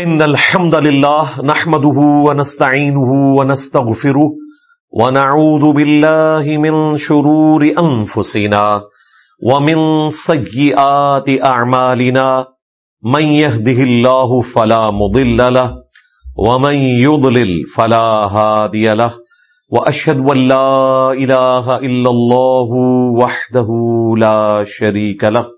ان الحمد لله نحمده ونستعينه ونستغفره ونعوذ بالله من شرور انفسنا ومن سيئات اعمالنا من يهده الله فلا مضل له ومن يضلل فلا هادي له واشهد ان لا اله الا الله وحده لا شريك له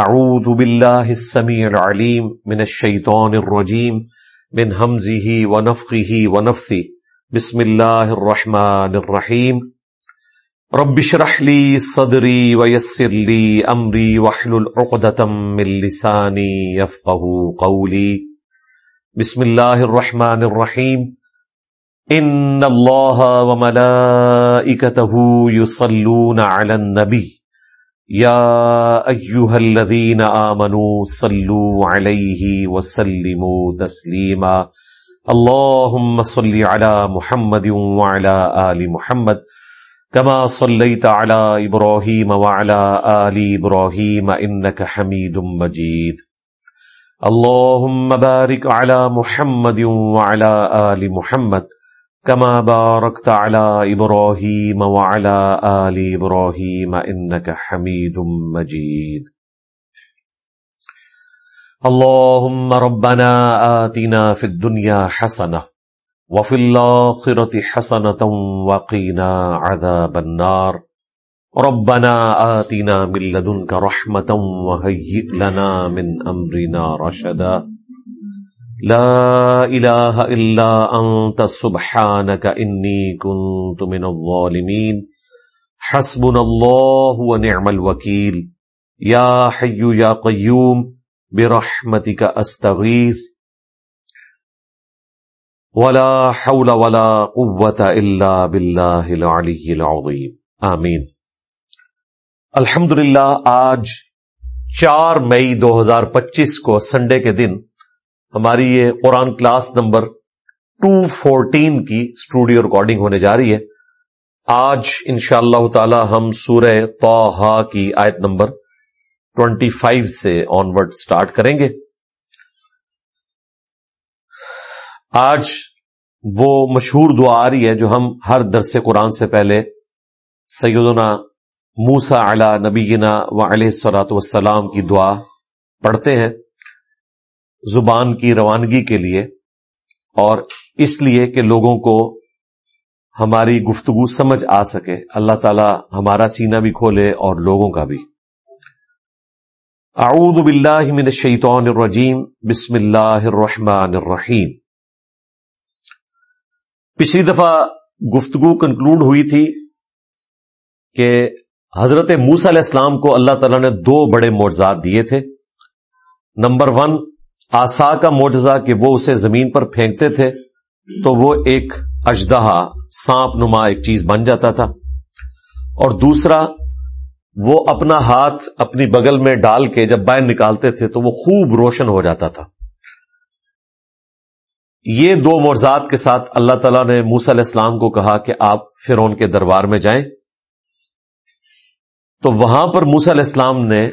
اعوذ باللہ السمیع العلیم من الشیطان الرجیم من حمزه ونفخه ونفثه. بسم اللہ الرحمن الرحیم رب اشرح لي صدری ويسر لي امری واحلل عقدة من لسانی يفقهوا قولی بسم اللہ الرحمن الرحیم ان اللہ وملائکته يصلون على النبی یا ایوہ الذین آمنوا صلو علیہ وسلموا تسلیما اللہم صلی علی محمد وعلی آل محمد كما صليت على ابراهيم وعلى آل ابراهيم انك حميد مجيد اللهم بارك على محمد وعلى آل محمد كما باركت على ابراهيم وعلى آل ابراهيم انك حميد مجيد. اللهم ربنا آتنا في الدنيا حسنة وفي الآخرة حسنة وقنا عذاب النار. ربنا آتنا من لدنك رحمة وهيئ لنا من أمرنا رشدا. لا الہ الا انت سبحانک انی کنت من الظالمین حسبنا اللہ ونعم الوکیل یا حی یا قیوم برحمتک استغیث ولا حول ولا قوة الا باللہ العلی العظیم آمین الحمدللہ، آج چار مئی دو ہزار پچیس کو سنڈے کے دن ہماری یہ Quran class number two fourteen کی اسٹوڈیو ریکارڈنگ ہونے جا رہی ہے۔ آج ان شاء اللہ تعالی ہم سورہ توحا کی آیت نمبر ٹوینٹی فائیو سے آن ورڈ اسٹارٹ کریں گے۔ آج وہ مشہور دعا آ رہی ہے جو ہم ہر درس قرآن سے پہلے سیدنا موسا علی نبینا و علیہ سلاۃ وسلام کی دعا پڑھتے ہیں۔ زبان کی روانگی کے لیے اور اس لیے کہ لوگوں کو ہماری گفتگو سمجھ آ سکے۔ اللہ تعالی ہمارا سینہ بھی کھولے اور لوگوں کا بھی۔ اعوذ باللہ من الشیطان الرجیم۔ بسم اللہ الرحمن الرحیم۔ پچھلی دفعہ گفتگو کنکلوڈ ہوئی تھی کہ حضرت موسا علیہ السلام کو اللہ تعالیٰ نے دو بڑے معجزات دیے تھے۔ نمبر ون آسا کا معجزہ کہ وہ اسے زمین پر پھینکتے تھے، تو وہ ایک اجدہا سانپ نما ایک چیز بن جاتا تھا۔ اور دوسرا، وہ اپنا ہاتھ اپنی بغل میں ڈال کے جب باہر نکالتے تھے، تو وہ خوب روشن ہو جاتا تھا۔ یہ دو مرزاد کے ساتھ اللہ تعالیٰ نے موس علیہ السلام کو کہا کہ آپ فرون کے دربار میں جائیں۔ تو وہاں پر موس علیہ السلام نے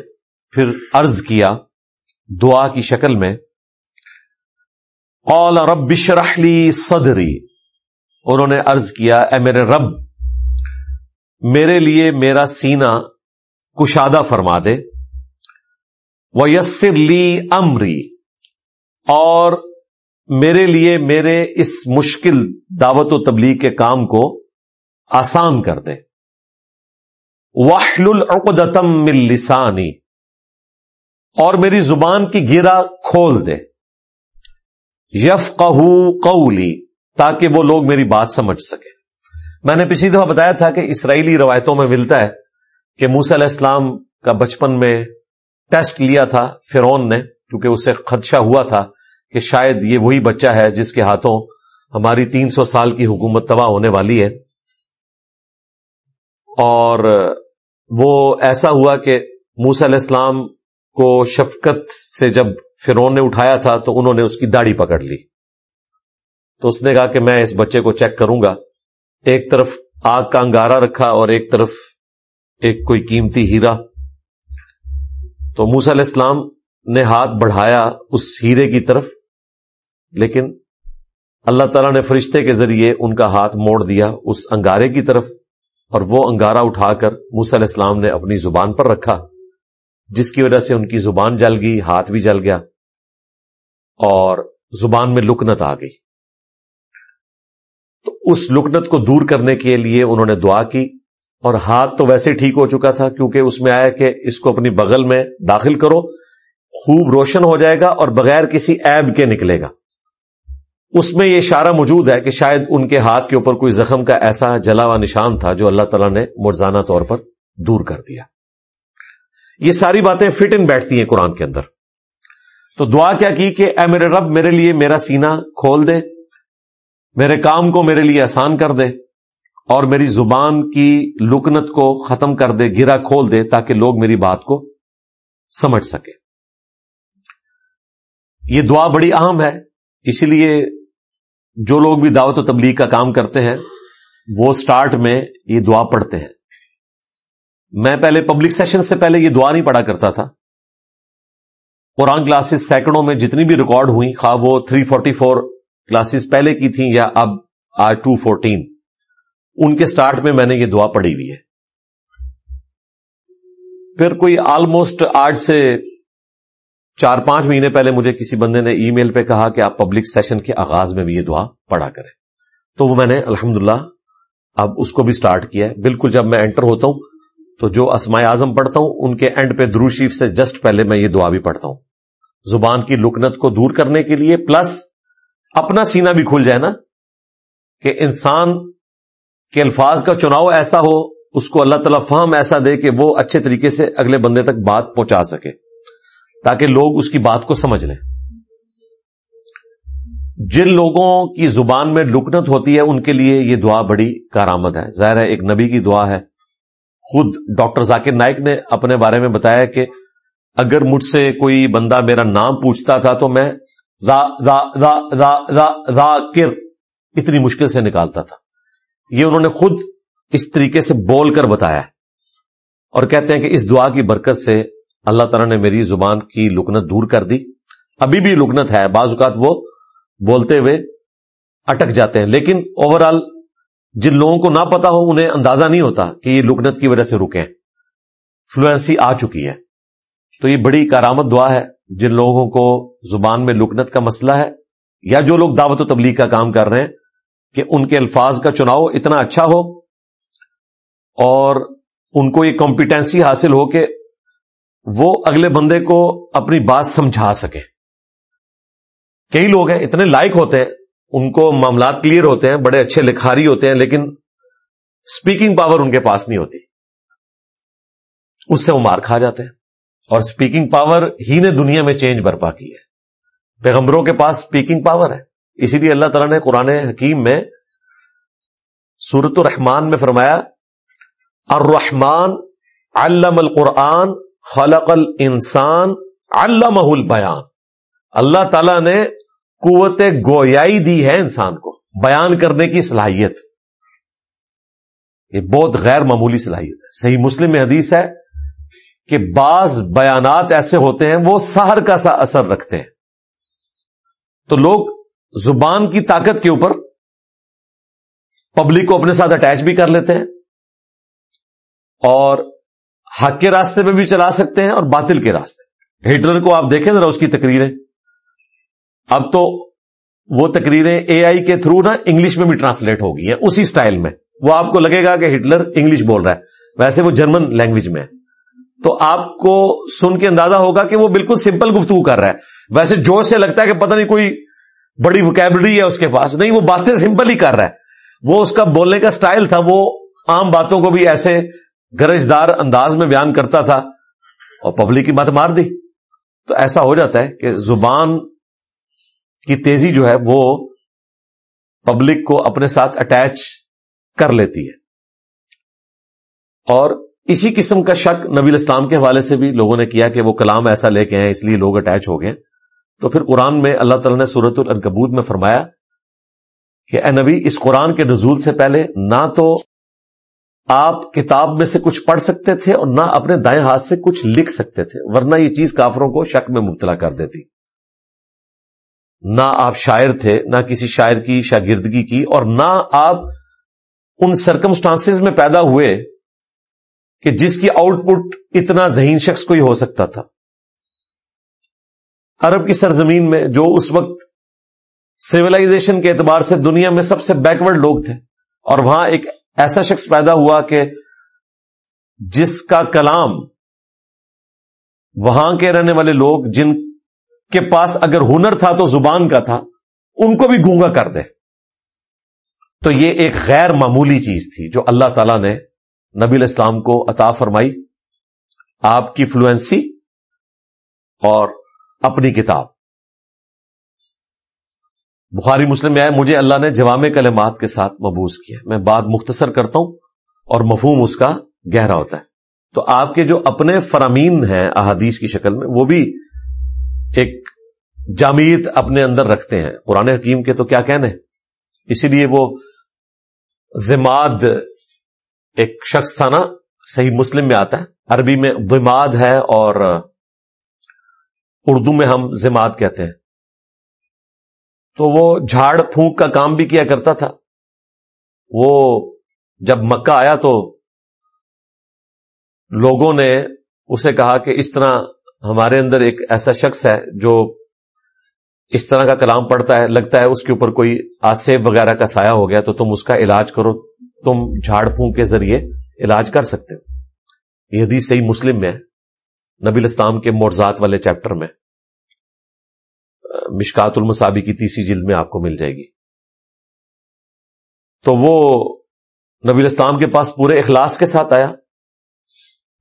پھر عرض کیا دعا کی شکل میں قال رب اشرح لی صدری۔ انہوں نے عرض کیا، اے میرے رب، میرے لیے میرا سینہ کشادہ فرما دے۔ وہ یسر لی امری اور میرے لیے میرے اس مشکل دعوت و تبلیغ کے کام کو آسان کر دے۔ واحلل العقدم من لسانی اور میری زبان کی گرا کھول دے۔ یف قولی، تاکہ وہ لوگ میری بات سمجھ سکے میں نے پچھلی دفعہ بتایا تھا کہ اسرائیلی روایتوں میں ملتا ہے کہ موسی علیہ السلام کا بچپن میں ٹیسٹ لیا تھا فرون نے، کیونکہ اسے خدشہ ہوا تھا کہ شاید یہ وہی بچہ ہے جس کے ہاتھوں ہماری تین سو سال کی حکومت تباہ ہونے والی ہے۔ اور وہ ایسا ہوا کہ موسا علیہ السلام کو شفقت سے جب فرون نے اٹھایا تھا تو انہوں نے اس کی داڑھی پکڑ لی۔ تو اس نے کہا کہ میں اس بچے کو چیک کروں گا۔ ایک طرف آگ کا انگارا رکھا اور ایک طرف ایک کوئی قیمتی ہیرا۔ تو موسا علیہ السلام نے ہاتھ بڑھایا اس ہیرے کی طرف، لیکن اللہ تعالیٰ نے فرشتے کے ذریعے ان کا ہاتھ موڑ دیا اس انگارے کی طرف اور وہ انگارا اٹھا کر موسا علیہ السلام نے اپنی زبان پر رکھا۔ جس کی وجہ سے ان کی زبان جل گئی، ہاتھ بھی جل گیا اور زبان میں لکنت آ گئی۔ تو اس لکنت کو دور کرنے کے لیے انہوں نے دعا کی اور ہاتھ تو ویسے ٹھیک ہو چکا تھا کیونکہ اس میں آیا کہ اس کو اپنی بغل میں داخل کرو، خوب روشن ہو جائے گا اور بغیر کسی ایب کے نکلے گا۔ اس میں یہ اشارہ موجود ہے کہ شاید ان کے ہاتھ کے اوپر کوئی زخم کا ایسا جلا ہوا نشان تھا جو اللہ تعالیٰ نے مرزانہ طور پر دور کر دیا۔ یہ ساری باتیں فٹ ان بیٹھتی ہیں قرآن کے اندر۔ تو دعا کیا کی کہ اے میرے رب، میرے لیے میرا سینہ کھول دے، میرے کام کو میرے لیے آسان کر دے، اور میری زبان کی لکنت کو ختم کر دے، گرا کھول دے تاکہ لوگ میری بات کو سمجھ سکے۔ یہ دعا بڑی اہم ہے، اسی لیے جو لوگ بھی دعوت و تبلیغ کا کام کرتے ہیں، وہ سٹارٹ میں یہ دعا پڑھتے ہیں۔ میں پہلے پبلک سیشن سے پہلے یہ دعا نہیں پڑھا کرتا تھا۔ قرآن کلاسز سینکڑوں میں جتنی بھی ریکارڈ ہوئی خواہ وہ 344 کلاسز پہلے کی تھیں یا اب آج 214 ان کے سٹارٹ میں میں نے یہ دعا پڑھی ہوئی ہے۔ پھر کوئی آلموسٹ آج سے چار پانچ مہینے پہلے مجھے کسی بندے نے ای میل پہ کہا کہ آپ پبلک سیشن کے آغاز میں بھی یہ دعا پڑھا کریں۔ تو وہ میں نے الحمد اب اس کو بھی سٹارٹ کیا ہے۔ بالکل جب میں انٹر ہوتا ہوں تو جو اسماء اعظم پڑھتا ہوں، ان کے اینڈ پہ دروشیف سے جسٹ پہلے میں یہ دعا بھی پڑھتا ہوں۔ زبان کی لکنت کو دور کرنے کے لیے پلس اپنا سینہ بھی کھل جائے نا، کہ انسان کے الفاظ کا چناؤ ایسا ہو، اس کو اللہ تعالیٰ فہم ایسا دے کہ وہ اچھے طریقے سے اگلے بندے تک بات پہنچا سکے، تاکہ لوگ اس کی بات کو سمجھ لیں۔ جن لوگوں کی زبان میں لکنت ہوتی ہے، ان کے لیے یہ دعا بڑی کارآمد ہے۔ ظاہر ہے، ایک نبی کی دعا ہے۔ خود ڈاکٹر ذاکر نائک نے اپنے بارے میں بتایا کہ اگر مجھ سے کوئی بندہ میرا نام پوچھتا تھا تو میں را را را اتنی مشکل سے نکالتا تھا۔ یہ انہوں نے خود اس طریقے سے بول کر بتایا اور کہتے ہیں کہ اس دعا کی برکت سے اللہ تعالیٰ نے میری زبان کی لکنت دور کر دی۔ ابھی بھی لکنت ہے، بعض اوقات وہ بولتے ہوئے اٹک جاتے ہیں، لیکن اوور آل جن لوگوں کو نہ پتا ہو انہیں اندازہ نہیں ہوتا کہ یہ لکنت کی وجہ سے رکے فلوئنسی آ چکی ہے۔ تو یہ بڑی کارآمد دعا ہے۔ جن لوگوں کو زبان میں لکنت کا مسئلہ ہے یا جو لوگ دعوت و تبلیغ کا کام کر رہے ہیں کہ ان کے الفاظ کا چناؤ اتنا اچھا ہو اور ان کو یہ کمپیٹنسی حاصل ہو کہ وہ اگلے بندے کو اپنی بات سمجھا سکے کئی لوگ ہیں اتنے لائق ہوتے ہیں ان کو معاملات کلیئر ہوتے ہیں، بڑے اچھے لکھاری ہوتے ہیں، لیکن اسپیکنگ پاور ان کے پاس نہیں ہوتی۔ اس سے وہ مار کھا جاتے ہیں۔ اور اسپیکنگ پاور ہی نے دنیا میں چینج برپا کی ہے۔ پیغمبروں کے پاس اسپیکنگ پاور ہے۔ اسی لیے اللہ تعالیٰ نے قرآن حکیم میں سورت الرحمان میں فرمایا الرحمان علم القرآن، خلق الانسان علمہ البیان اللہ تعالی نے قوت گویائی دی ہے انسان کو، بیان کرنے کی صلاحیت۔ یہ بہت غیر معمولی صلاحیت ہے۔ صحیح مسلم میں حدیث ہے کہ بعض بیانات ایسے ہوتے ہیں، وہ سہر کا سا اثر رکھتے ہیں۔ تو لوگ زبان کی طاقت کے اوپر پبلک کو اپنے ساتھ اٹیچ بھی کر لیتے ہیں اور حق کے راستے پہ بھی چلا سکتے ہیں اور باطل کے راستے۔ ہٹلر کو آپ دیکھیں ذرا اس کی تقریریں۔ اب تو وہ تقریریں اے آئی کے تھرو نا انگلش میں بھی ٹرانسلیٹ ہو گئی ہیں، اسی سٹائل میں۔ وہ آپ کو لگے گا کہ ہٹلر انگلش بول رہا ہے۔ ویسے وہ جرمن لینگویج میں ہے۔ تو آپ کو سن کے اندازہ ہوگا کہ وہ بالکل سمپل گفتگو کر رہا ہے۔ ویسے جو سے لگتا ہے کہ پتہ نہیں کوئی بڑی وکیبلری ہے اس کے پاس۔ نہیں، وہ باتیں سمپل ہی کر رہا ہے۔ وہ اس کا بولنے کا سٹائل تھا۔ وہ عام باتوں کو بھی ایسے گرجدار انداز میں بیان کرتا تھا اور پبلک کی بات مار دی۔ تو ایسا ہو جاتا ہے کہ زبان کی تیزی جو ہے وہ پبلک کو اپنے ساتھ اٹیچ کر لیتی ہے۔ اور اسی قسم کا شک نبی الاسلام کے حوالے سے بھی لوگوں نے کیا کہ وہ کلام ایسا لے کے ہیں اس لیے لوگ اٹیچ ہو گئے۔ تو پھر قرآن میں اللہ تعالیٰ نے صورت الکبود میں فرمایا کہ اے نبی، اس قرآن کے نزول سے پہلے نہ تو آپ کتاب میں سے کچھ پڑھ سکتے تھے اور نہ اپنے دائیں ہاتھ سے کچھ لکھ سکتے تھے، ورنہ یہ چیز کافروں کو شک میں مبتلا کر دیتی۔ نہ آپ شاعر تھے، نہ کسی شاعر کی شاگردگی کی، اور نہ آپ ان سرکمسٹانس میں پیدا ہوئے کہ جس کی آؤٹ پٹ اتنا ذہین شخص کو ہی ہو سکتا تھا۔ عرب کی سرزمین میں جو اس وقت سویلائزیشن کے اعتبار سے دنیا میں سب سے بیکورڈ لوگ تھے، اور وہاں ایک ایسا شخص پیدا ہوا کہ جس کا کلام وہاں کے رہنے والے لوگ، جن کے پاس اگر ہنر تھا تو زبان کا تھا، ان کو بھی گونگا کر دے۔ تو یہ ایک غیر معمولی چیز تھی جو اللہ تعالی نے نبی الاسلام کو عطا فرمائی۔ آپ کی فلوئنسی اور اپنی کتاب۔ بخاری مسلم میں آئے، مجھے اللہ نے جوام کلمات کے ساتھ مبوس کیا۔ میں بات مختصر کرتا ہوں اور مفہوم اس کا گہرا ہوتا ہے۔ تو آپ کے جو اپنے فرامین ہیں احادیث کی شکل میں، وہ بھی ایک جامعت اپنے اندر رکھتے ہیں۔ قرآن حکیم کے تو کیا کہنے اسی لیے وہ زماد ایک شخص تھا نا، صحیح مسلم میں آتا ہے۔ عربی میں دماد ہے اور اردو میں ہم زماد کہتے ہیں۔ تو وہ جھاڑ پھونک کا کام بھی کیا کرتا تھا۔ وہ جب مکہ آیا تو لوگوں نے اسے کہا کہ اس طرح ہمارے اندر ایک ایسا شخص ہے جو اس طرح کا کلام پڑتا ہے، لگتا ہے اس کے اوپر کوئی آسیب وغیرہ کا سایہ ہو گیا تو تم اس کا علاج کرو، تم جھاڑ پھونک کے ذریعے علاج کر سکتے ہو۔ یہ حدیث صحیح مسلم میں نبی الاسلام کے مرزات والے چیپٹر میں۔ مشکات المسابی کی تیسری جلد میں آپ کو مل جائے گی۔ تو وہ نبی الاسلام کے پاس پورے اخلاص کے ساتھ آیا۔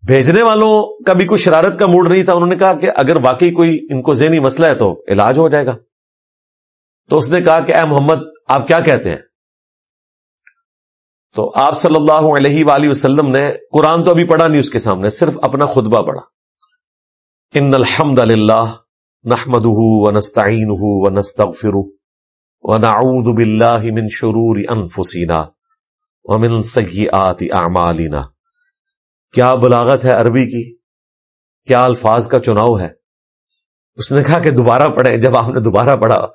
بھیجنے والوں کا بھی کوئی شرارت کا موڈ نہیں تھا، انہوں نے کہا کہ اگر واقعی کوئی ان کو ذہنی مسئلہ ہے تو علاج ہو جائے گا۔ تو اس نے کہا کہ اے محمد، آپ کیا کہتے ہیں؟ تو آپ صلی اللہ علیہ وآلہ وسلم نے قرآن تو ابھی پڑھا نہیں اس کے سامنے، صرف اپنا خطبہ پڑھا۔ ان الحمد للہ نحمد ونستعین ونستغفر ونعوذ باللہ من شرور انفسینا ومن سیئات اعمالنا۔ کیا بلاغت ہے عربی کی؟ کیا الفاظ کا چناؤ ہے؟ اس نے کہا کہ دوبارہ پڑھیں۔ جب آپ نے دوبارہ پڑھا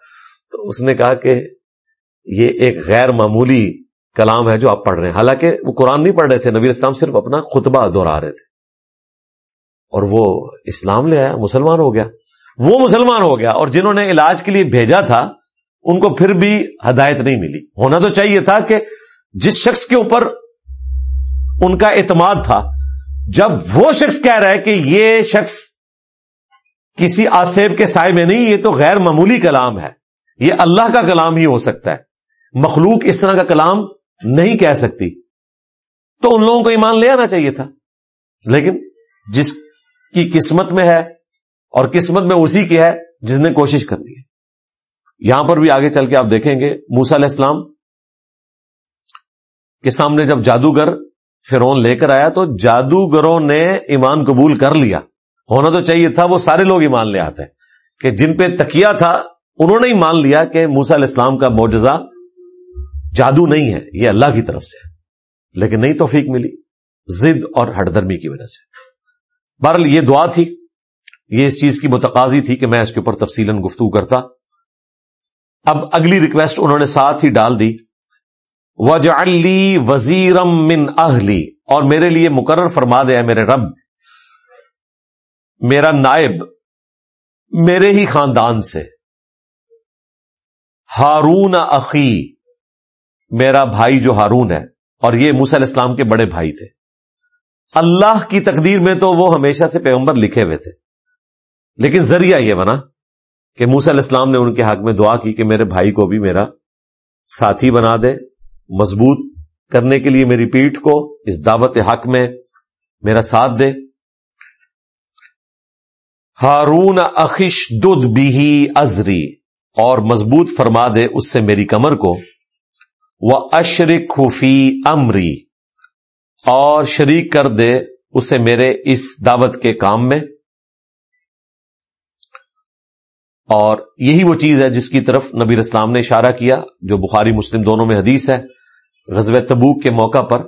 تو اس نے کہا کہ یہ ایک غیر معمولی کلام ہے جو آپ پڑھ رہے ہیں۔ حالانکہ وہ قرآن نہیں پڑھ رہے تھے، نبی اسلام صرف اپنا خطبہ دہرا رہے تھے۔ اور وہ اسلام لے آیا، مسلمان ہو گیا۔ وہ مسلمان ہو گیا اور جنہوں نے علاج کے لیے بھیجا تھا، ان کو پھر بھی ہدایت نہیں ملی۔ ہونا تو چاہیے تھا کہ جس شخص کے اوپر ان کا اعتماد تھا جب وہ شخص کہہ رہا ہے کہ یہ شخص کسی آسیب کے سائے میں نہیں، یہ تو غیر معمولی کلام ہے۔ یہ اللہ کا کلام ہی ہو سکتا ہے۔ مخلوق اس طرح کا کلام نہیں کہہ سکتی۔ تو ان لوگوں کو ایمان لے آنا چاہیے تھا۔ لیکن جس کی قسمت میں ہے اور قسمت میں اسی کی ہے، جس نے کوشش کرنی ہے۔ یہاں پر بھی آگے چل کے آپ دیکھیں گے موسا علیہ السلام کے سامنے جب جادوگر فرون لے کر آیا تو جادوگروں نے ایمان قبول کر لیا۔ ہونا تو چاہیے تھا، وہ سارے لوگ ایمان لے آتے کہ جن پہ تکیا تھا، انہوں نے ہی مان لیا کہ موسا علیہ السلام کا معجزہ جادو نہیں ہے، یہ اللہ کی طرف سے ہے۔ لیکن نہیں توفیق ملی زد اور ہڑدرمی کی وجہ سے۔ بہرحال یہ دعا تھی، یہ اس چیز کی متقاضی تھی کہ میں اس کے اوپر تفصیل گفتگو کرتا۔ اب اگلی ریکویسٹ انہوں نے ساتھ ہی ڈال دی۔ وجعلی وزیرم من اہلی۔ اور میرے لیے مقرر فرما دیا میرے رب۔ میرا نائب میرے ہی خاندان سے۔ ہارون اخی، میرا بھائی جو ہارون ہے۔ اور یہ علیہ السلام کے بڑے بھائی تھے۔ اللہ کی تقدیر میں تو وہ ہمیشہ سے پیغمبر لکھے ہوئے تھے۔ لیکن ذریعہ یہ بنا کہ علیہ السلام نے ان کے حق میں دعا کی کہ میرے بھائی کو بھی میرا ساتھی بنا دے۔ مضبوط کرنے کے لیے میری پیٹھ کو اس دعوت حق میں میرا ساتھ دے۔ ہارون اخش دودھ بھی ازری، اور مضبوط فرما دے اس سے میری کمر کو۔ وہ اشرک خفی امری، اور شریک کر دے اسے میرے اس دعوت کے کام میں۔ اور یہی وہ چیز ہے جس کی طرف نبی اسلام نے اشارہ کیا، جو بخاری مسلم دونوں میں حدیث ہے۔ غزب تبوک کے موقع پر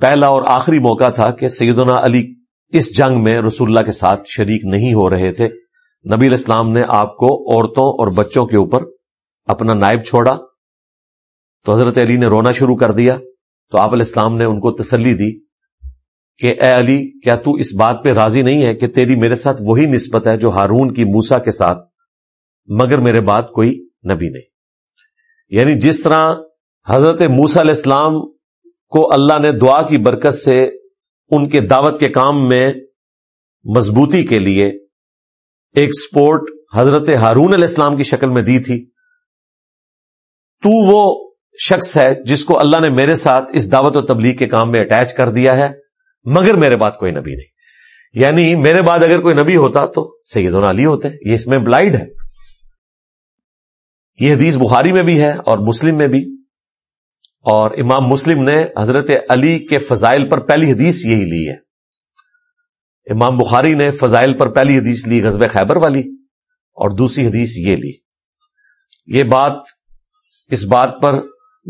پہلا اور آخری موقع تھا کہ سیدنا علی اس جنگ میں رسول اللہ کے ساتھ شریک نہیں ہو رہے تھے۔ نبی اسلام نے آپ کو عورتوں اور بچوں کے اوپر اپنا نائب چھوڑا۔ تو حضرت علی نے رونا شروع کر دیا۔ تو آپ علیہ السلام نے ان کو تسلی دی کہ اے علی، کیا تو اس بات پہ راضی نہیں ہے کہ تیری میرے ساتھ وہی نسبت ہے جو ہارون کی موسا کے ساتھ، مگر میرے بعد کوئی نبی نہیں۔ یعنی جس طرح حضرت موسا علیہ السلام کو اللہ نے دعا کی برکت سے ان کے دعوت کے کام میں مضبوطی کے لیے ایک سپورٹ حضرت ہارون علیہ السلام کی شکل میں دی تھی۔ تو وہ شخص ہے جس کو اللہ نے میرے ساتھ اس دعوت و تبلیغ کے کام میں اٹیچ کر دیا ہے، مگر میرے بعد کوئی نبی نہیں۔ یعنی میرے بعد اگر کوئی نبی ہوتا تو سیدنا علی ہوتے، یہ اس میں بلائڈ ہے۔ یہ حدیث بخاری میں بھی ہے اور مسلم میں بھی۔ اور امام مسلم نے حضرت علی کے فضائل پر پہلی حدیث یہی لی ہے۔ امام بخاری نے فضائل پر پہلی حدیث لی غزب خیبر والی اور دوسری حدیث یہ لی۔ یہ بات اس بات پر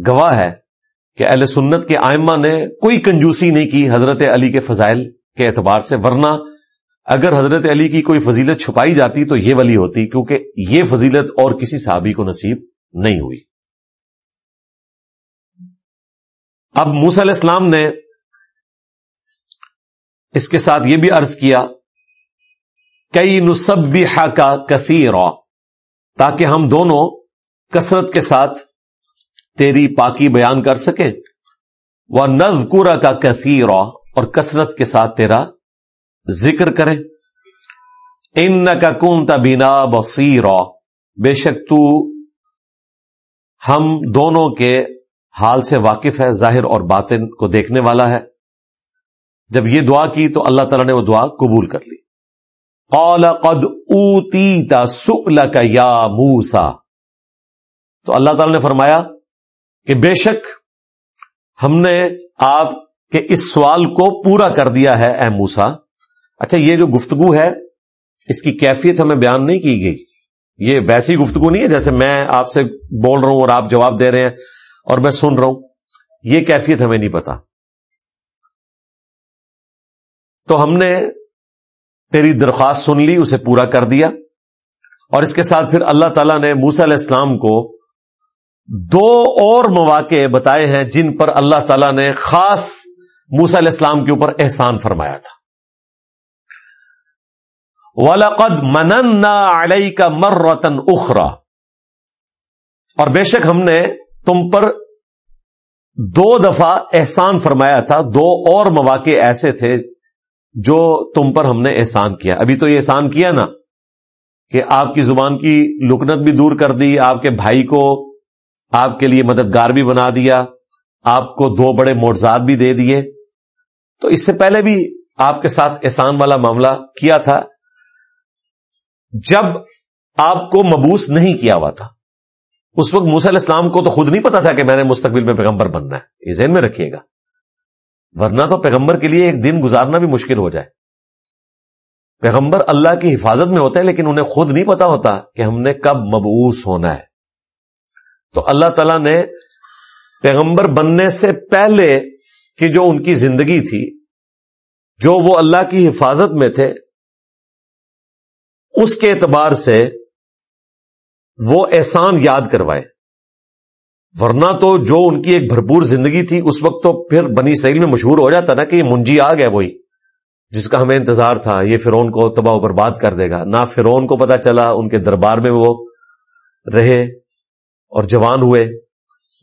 گواہ ہے کہ اہل سنت کے آئمہ نے کوئی کنجوسی نہیں کی حضرت علی کے فضائل کے اعتبار سے، ورنہ اگر حضرت علی کی کوئی فضیلت چھپائی جاتی تو یہ ولی ہوتی کیونکہ یہ فضیلت اور کسی صحابی کو نصیب نہیں ہوئی۔ اب موس علیہ السلام نے اس کے ساتھ یہ بھی عرض کیا، کئی نصب کا کثیر تاکہ ہم دونوں کثرت کے ساتھ تیری پاکی بیان کر سکیں۔ وہ نزکورا کا کثیر اور کثرت کے ساتھ تیرا ذکر کرے ان کا کون تبینا بصیر بے شک تو ہم دونوں کے حال سے واقف ہے، ظاہر اور باطن کو دیکھنے والا ہے۔ جب یہ دعا کی تو اللہ تعالیٰ نے وہ دعا قبول کر لی۔ قال قد اوتی تا کا یا موسا تو اللہ تعالیٰ نے فرمایا کہ بے شک ہم نے آپ کے اس سوال کو پورا کر دیا ہے، اے موسا اچھا یہ جو گفتگو ہے، اس کی کیفیت ہمیں بیان نہیں کی گئی۔ یہ ویسی گفتگو نہیں ہے جیسے میں آپ سے بول رہا ہوں اور آپ جواب دے رہے ہیں۔ اور میں سن رہا ہوں، یہ کیفیت ہمیں نہیں پتا۔ تو ہم نے تیری درخواست سن لی، اسے پورا کر دیا۔ اور اس کے ساتھ پھر اللہ تعالیٰ نے موسا علیہ السلام کو دو اور مواقع بتائے ہیں جن پر اللہ تعالی نے خاص موسا علیہ السلام کے اوپر احسان فرمایا تھا۔ ولقد مننا علیہ کا مر رتن اخرا اور بے شک ہم نے تم پر دو دفعہ احسان فرمایا تھا، دو اور مواقع ایسے تھے جو تم پر ہم نے احسان کیا۔ ابھی تو یہ احسان کیا نا کہ آپ کی زبان کی لکنت بھی دور کر دی، آپ کے بھائی کو آپ کے لیے مددگار بھی بنا دیا، آپ کو دو بڑے موڑزاد بھی دے دیے۔ تو اس سے پہلے بھی آپ کے ساتھ احسان والا معاملہ کیا تھا۔ جب آپ کو مبوس نہیں کیا ہوا تھا اس وقت موسی علیہ السلام کو تو خود نہیں پتا تھا کہ میں نے مستقبل میں پیغمبر بننا ہے۔ یہ ذہن میں رکھیے گا۔ ورنہ تو پیغمبر کے لیے ایک دن گزارنا بھی مشکل ہو جائے۔ پیغمبر اللہ کی حفاظت میں ہوتا ہے لیکن انہیں خود نہیں پتا ہوتا کہ ہم نے کب مبوس ہونا ہے۔ تو اللہ تعالی نے پیغمبر بننے سے پہلے کی جو ان کی زندگی تھی، جو وہ اللہ کی حفاظت میں تھے، اس کے اعتبار سے وہ احسان یاد کروائے۔ ورنہ تو جو ان کی ایک بھرپور زندگی تھی، اس وقت تو پھر بنی سیل میں مشہور ہو جاتا نا کہ یہ منجی آ گیا وہی، جس کا ہمیں انتظار تھا۔ یہ فرون کو تباہ و برباد کر دے گا۔ نہ فرون کو پتا چلا ان کے دربار میں وہ رہے اور جوان ہوئے،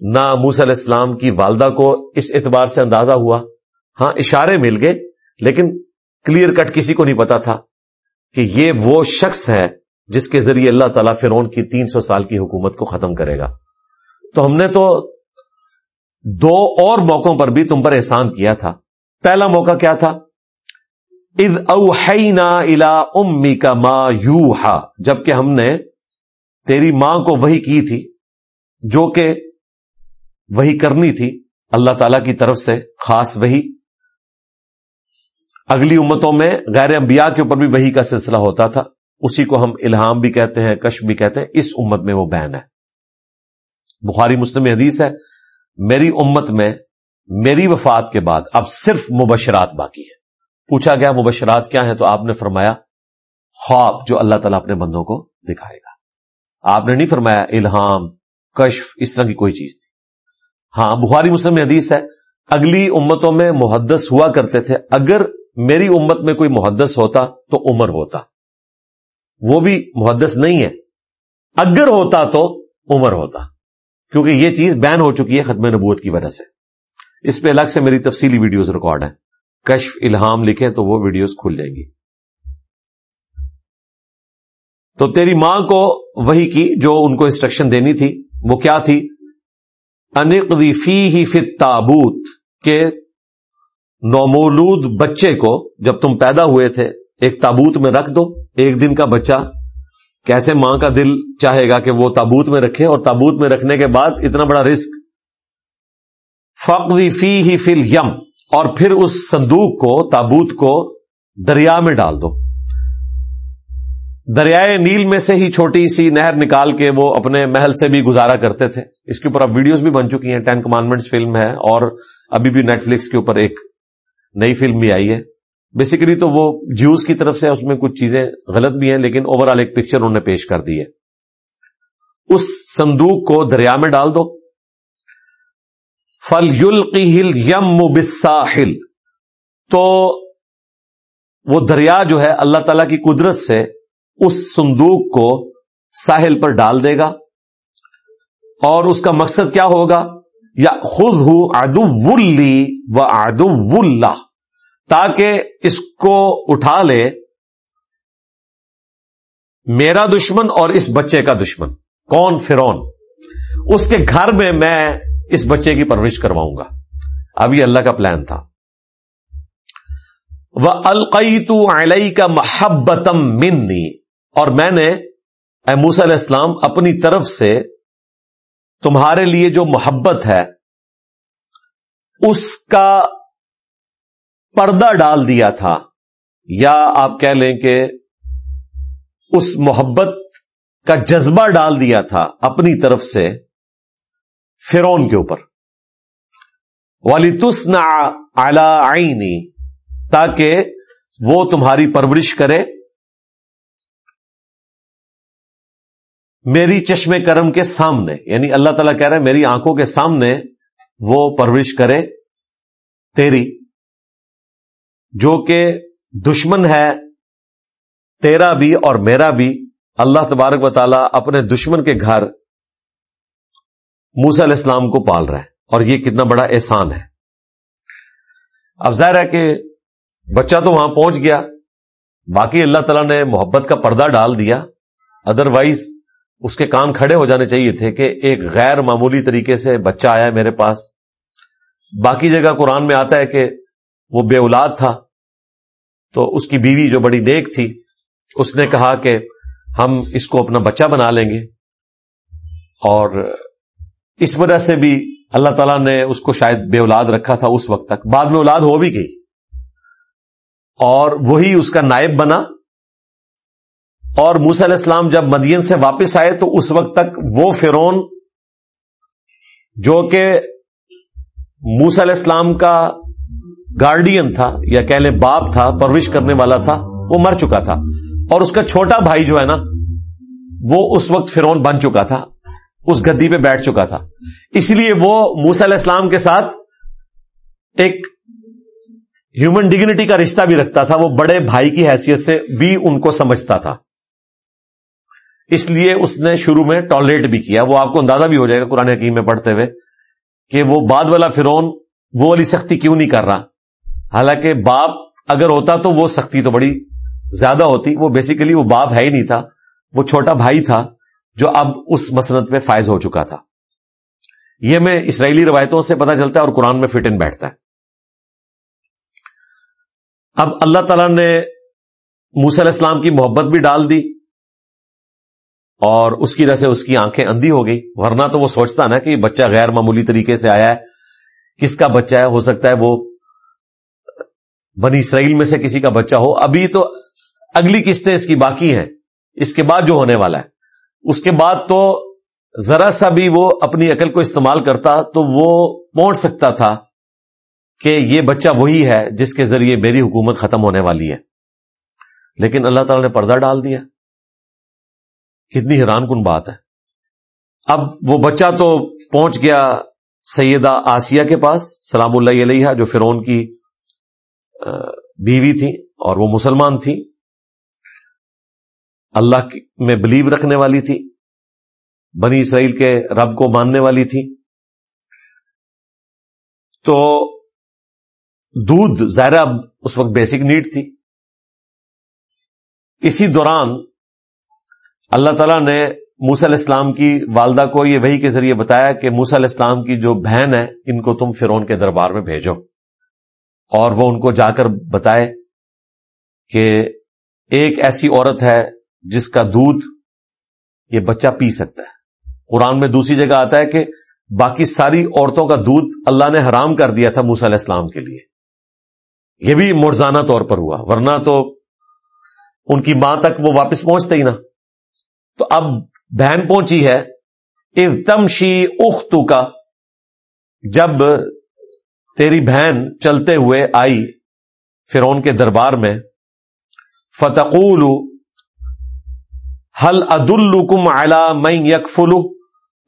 نہ موس علیہ السلام کی والدہ کو اس اعتبار سے اندازہ ہوا۔ ہاں اشارے مل گئے، لیکن کلیئر کٹ کسی کو نہیں پتا تھا کہ یہ وہ شخص ہے جس کے ذریعے اللہ تعالیٰ فرون کی تین سو سال کی حکومت کو ختم کرے گا۔ تو ہم نے تو دو اور موقعوں پر بھی تم پر احسان کیا تھا۔ پہلا موقع کیا تھا؟ الا امی کا ما یو جبکہ ہم نے تیری ماں کو وہی کی تھی، جو کہ وہی کرنی تھی، اللہ تعالی کی طرف سے خاص وہی اگلی امتوں میں غیر انبیاء کے اوپر بھی وہی کا سلسلہ ہوتا تھا۔ اسی کو ہم الہام بھی کہتے ہیں کش بھی کہتے ہیں، اس امت میں وہ بہن ہے۔ بخاری مسلم حدیث ہے، میری امت میں میری وفات کے بعد اب صرف مبشرات باقی ہے پوچھا گیا، مبشرات کیا ہیں؟ تو آپ نے فرمایا، خواب جو اللہ تعالیٰ اپنے بندوں کو دکھائے گا۔ آپ نے نہیں فرمایا الہام، کشف، اس طرح کی کوئی چیز نہیں۔ ہاں بخاری مسلم حدیث ہے، اگلی امتوں میں محدث ہوا کرتے تھے۔ اگر میری امت میں کوئی محدث ہوتا تو عمر ہوتا۔ وہ بھی محدث نہیں ہے۔ اگر ہوتا تو عمر ہوتا، کیونکہ یہ چیز بین ہو چکی ہے ختم نبوت کی وجہ سے۔ اس پہ الگ سے میری تفصیلی ویڈیوز ریکارڈ ہیں۔ کشف الہام لکھیں تو وہ ویڈیوز کھل جائیں گی۔ تو تیری ماں کو وہی کی جو ان کو انسٹرکشن دینی تھی، وہ کیا تھی؟ انقدی فی ہی فت تابوت کے نومولود بچے کو جب تم پیدا ہوئے تھے ایک تابوت میں رکھ دو، ایک دن کا بچہ۔ کیسے ماں کا دل چاہے گا کہ وہ تابوت میں رکھے اور تابوت میں رکھنے کے بعد اتنا بڑا رسک فقدی فی ہی فل یم اور پھر اس صندوق کو، تابوت کو دریا میں ڈال دو۔ دریائے نیل میں سے ہی چھوٹی سی نہر نکال کے وہ اپنے محل سے بھی گزارا کرتے تھے۔ اس کے اوپر اب ویڈیوز بھی بن چکی ہیں۔ ٹین کمانڈمنٹس فلم ہے اور ابھی بھی نیٹ فلکس کے اوپر ایک نئی فلم بھی آئی ہے۔ بیسیکلی تو وہ جیوز کی طرف سے اس میں کچھ چیزیں غلط بھی ہیں، لیکن اوور آل ایک پکچر انہوں نے پیش کر دی ہے۔ اس صندوق کو دریا میں ڈال دو۔ فل یل ہل یم بساحل تو وہ دریا جو ہے اللہ تعالی کی قدرت سے اس صندوق کو ساحل پر ڈال دے گا۔ اور اس کا مقصد کیا ہوگا؟ یا خود ہو ادو و ادو تاکہ اس کو اٹھا لے، میرا دشمن اور اس بچے کا دشمن، کون فرون اس کے گھر میں میں اس بچے کی پرورش کرواؤں گا۔ اب یہ اللہ کا پلان تھا۔ وہ القئی تو کا محبتم منی اور میں نے اے علیہ السلام اپنی طرف سے تمہارے لیے جو محبت ہے، اس کا پردہ ڈال دیا تھا۔ یا آپ کہہ لیں کہ اس محبت کا جذبہ ڈال دیا تھا اپنی طرف سے فرون کے اوپر۔ والی تسنا اعلی آئینی تاکہ وہ تمہاری پرورش کرے۔ میری چشم کرم کے سامنے یعنی اللہ تعالیٰ کہہ رہے میری آنکھوں کے سامنے وہ پرورش کرے تیری۔ جو کہ دشمن ہے، تیرا بھی اور میرا بھی، اللہ تبارک و تعالیٰ اپنے دشمن کے گھر موسا علیہ السلام کو پال رہا ہے، اور یہ کتنا بڑا احسان ہے۔ اب ظاہر ہے کہ بچہ تو وہاں پہنچ گیا، باقی اللہ تعالیٰ نے محبت کا پردہ ڈال دیا۔ ادروائز اس کے کام کھڑے ہو جانے چاہیے تھے کہ ایک غیر معمولی طریقے سے بچہ آیا میرے پاس۔ باقی جگہ قرآن میں آتا ہے کہ وہ بے اولاد تھا۔ تو اس کی بیوی جو بڑی نیک تھی، اس نے کہا کہ ہم اس کو اپنا بچہ بنا لیں گے۔ اور اس وجہ سے بھی اللہ تعالیٰ نے اس کو شاید بے اولاد رکھا تھا اس وقت تک۔ بعد میں اولاد ہو بھی گئی۔ اور وہی اس کا نائب بنا۔ اور موسی علیہ السلام جب مدین سے واپس آئے تو اس وقت تک وہ فرون جو کہ موسی علیہ السلام کا گارڈین تھا یا کہہ لیں باپ تھا، پرورش کرنے والا تھا، وہ مر چکا تھا۔ اور اس کا چھوٹا بھائی جو ہے نا، وہ اس وقت فرون بن چکا تھا، اس گدی پہ بیٹھ چکا تھا۔ اس لیے وہ موسی علیہ السلام کے ساتھ ایک ہیومن ڈگنیٹی کا رشتہ بھی رکھتا تھا۔ وہ بڑے بھائی کی حیثیت سے بھی ان کو سمجھتا تھا۔ اس لیے اس نے شروع میں ٹالریٹ بھی کیا۔ وہ آپ کو اندازہ بھی ہو جائے گا قرآن حکیم میں پڑھتے ہوئے کہ وہ بعد والا فرون وہ والی سختی کیوں نہیں کر رہا؟ حالانکہ باپ اگر ہوتا تو وہ سختی تو بڑی زیادہ ہوتی، وہ بیسیکلی وہ باپ ہے ہی نہیں تھا، وہ چھوٹا بھائی تھا جو اب اس مسنت پہ فائز ہو چکا تھا۔ یہ میں اسرائیلی روایتوں سے پتا چلتا ہے اور قرآن میں فٹ ان بیٹھتا ہے۔ اب اللہ تعالی نے موسی علیہ السلام کی محبت بھی ڈال دی اور اس کی وجہ سے اس کی آنکھیں اندھی ہو گئی ورنہ تو وہ سوچتا نا کہ یہ بچہ غیر معمولی طریقے سے آیا ہے، کس کا بچہ ہے؟ ہو سکتا ہے وہ بنی اسرائیل میں سے کسی کا بچہ ہو، ابھی تو اگلی قسطیں اس کی باقی ہیں۔ اس کے بعد جو ہونے والا ہے۔ اس کے بعد تو ذرا سا بھی وہ اپنی عقل کو استعمال کرتا تو وہ پہنچ سکتا تھا کہ یہ بچہ وہی ہے جس کے ذریعے میری حکومت ختم ہونے والی ہے۔ لیکن اللہ تعالی نے پردہ ڈال دیا۔ کتنی حیران کن بات ہے۔ اب وہ بچہ تو پہنچ گیا سیدہ آسیہ کے پاس، سلام اللہ علیہ، جو فرون کی بیوی تھی اور وہ مسلمان تھی اللہ میں بلیو رکھنے والی تھی۔ بنی اسرائیل کے رب کو ماننے والی تھی۔ تو دودھ ظاہرہ اس وقت بیسک نیڈ تھی۔ اسی دوران اللہ تعالیٰ نے موسی علیہ السلام کی والدہ کو یہ وہی کے ذریعے بتایا کہ موسی علیہ السلام کی جو بہن ہے، ان کو تم فرون کے دربار میں بھیجو۔ اور وہ ان کو جا کر بتائے کہ ایک ایسی عورت ہے جس کا دودھ یہ بچہ پی سکتا ہے۔ قرآن میں دوسری جگہ آتا ہے کہ باقی ساری عورتوں کا دودھ اللہ نے حرام کر دیا تھا موسی علیہ السلام کے لیے۔ یہ بھی مرزانہ طور پر ہوا، ورنہ تو ان کی ماں تک وہ واپس پہنچتے ہی نا تو اب بہن پہنچی ہے تمشی اخت کا جب تیری بہن چلتے ہوئے آئی فرون کے دربار میں، فتقول حل عد الا میں یکفلو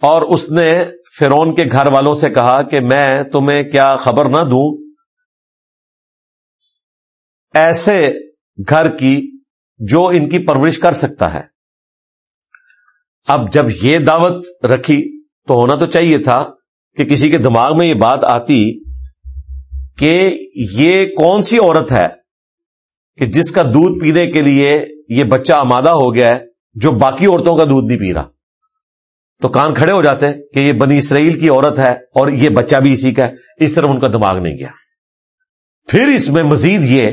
اور اس نے فرون کے گھر والوں سے کہا کہ میں تمہیں کیا خبر نہ دوں؟ ایسے گھر کی جو ان کی پرورش کر سکتا ہے۔ اب جب یہ دعوت رکھی تو ہونا تو چاہیے تھا کہ کسی کے دماغ میں یہ بات آتی کہ یہ کون سی عورت ہے کہ جس کا دودھ پینے کے لیے یہ بچہ آمادہ ہو گیا ہے جو باقی عورتوں کا دودھ نہیں پی رہا؟ تو کان کھڑے ہو جاتے کہ یہ بنی اسرائیل کی عورت ہے اور یہ بچہ بھی اسی کا ہے۔ اس طرح ان کا دماغ نہیں گیا۔ پھر اس میں مزید یہ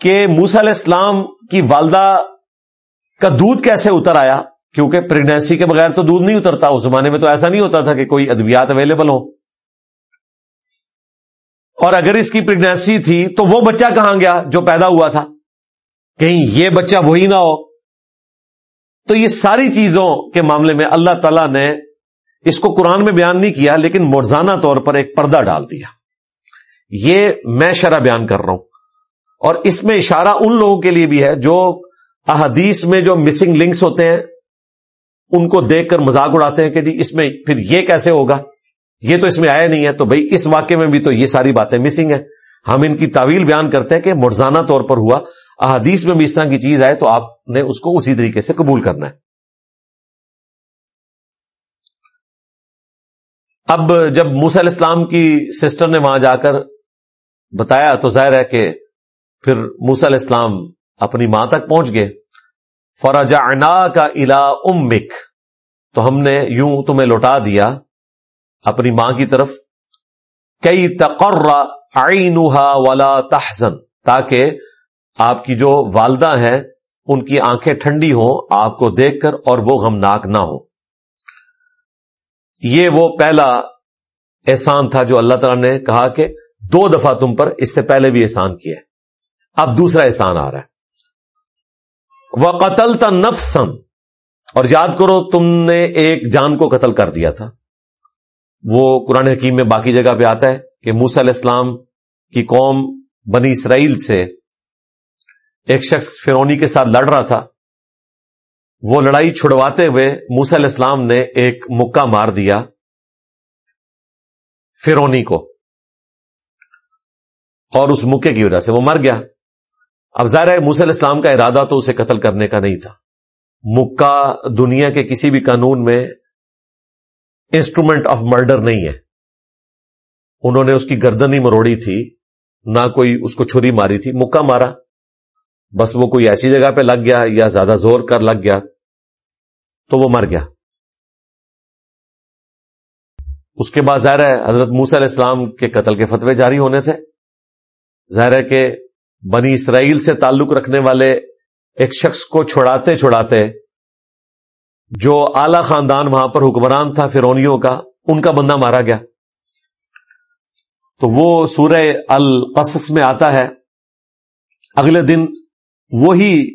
کہ موسا علیہ السلام کی والدہ کا دودھ کیسے اتر آیا؟ کیونکہ پریگنینسی کے بغیر تو دودھ نہیں اترتا۔ اس زمانے میں تو ایسا نہیں ہوتا تھا کہ کوئی ادویات اویلیبل ہو اور اگر اس کی پریگنینسی تھی تو وہ بچہ کہاں گیا جو پیدا ہوا تھا؟ کہیں یہ بچہ وہی نہ ہو۔ تو یہ ساری چیزوں کے معاملے میں اللہ تعالی نے اس کو قرآن میں بیان نہیں کیا، لیکن مرزانہ طور پر ایک پردہ ڈال دیا۔ یہ میں شرح بیان کر رہا ہوں۔ اور اس میں اشارہ ان لوگوں کے لیے بھی ہے جو احادیث میں جو مسنگ لنکس ہوتے ہیں، ان کو دیکھ کر مذاق اڑاتے ہیں کہ جی اس میں پھر یہ کیسے ہوگا؟ یہ تو اس میں آیا نہیں ہے تو بھائی اس واقعے میں بھی تو یہ ساری باتیں مسنگ ہیں۔ ہم ان کی تعویل بیان کرتے ہیں کہ مرزانہ طور پر ہوا۔ احادیث میں بھی اس طرح کی چیز آئے تو آپ نے اس کو اسی طریقے سے قبول کرنا ہے۔ اب جب موسی علیہ السلام کی سسٹر نے وہاں جا کر بتایا تو ظاہر ہے کہ پھر موسی علیہ السلام اپنی ماں تک پہنچ گئے۔ فرجا کا الا امک۔ تو ہم نے یوں تمہیں لوٹا دیا۔ اپنی ماں کی طرف، کئی تقرر آئینوہا ولا تحزن، تاکہ آپ کی جو والدہ ہیں، ان کی آنکھیں ٹھنڈی ہوں، آپ کو دیکھ کر اور وہ غمناک نہ ہو۔ یہ وہ پہلا احسان تھا جو اللہ تعالی نے کہا کہ دو دفعہ تم پر اس سے پہلے بھی احسان کیا ہے۔ اب دوسرا احسان آ رہا ہے۔ وہ قتل تا نفسن اور یاد کرو، تم نے ایک جان کو قتل کر دیا تھا۔ وہ قرآن حکیم میں باقی جگہ پہ آتا ہے کہ موسی علیہ السلام کی قوم بنی اسرائیل سے ایک شخص فرونی کے ساتھ لڑ رہا تھا۔ وہ لڑائی چھڑواتے ہوئے موسی علیہ السلام نے ایک مکہ مار دیا فرونی کو اور اس مکے کی وجہ سے وہ مر گیا۔ اب ظاہر ہے موسی علیہ السلام کا ارادہ تو اسے قتل کرنے کا نہیں تھا۔ مکہ دنیا کے کسی بھی قانون میں انسٹرومنٹ آف مرڈر نہیں ہے۔ انہوں نے اس کی گردن ہی مروڑی تھی، نہ کوئی اس کو چھری ماری تھی، مکہ مارا۔ بس وہ کوئی ایسی جگہ پہ لگ گیا یا زیادہ زور کر لگ گیا تو وہ مر گیا۔ اس کے بعد ظاہر ہے حضرت موسی علیہ السلام کے قتل کے فتوے جاری ہونے تھے۔ ظاہر ہے کہ بنی اسرائیل سے تعلق رکھنے والے ایک شخص کو چھڑاتے چھڑاتے جو اعلی خاندان وہاں پر حکمران تھا فرونیوں کا، ان کا بندہ مارا گیا۔ تو وہ سورہ القصص میں آتا ہے۔ اگلے دن وہی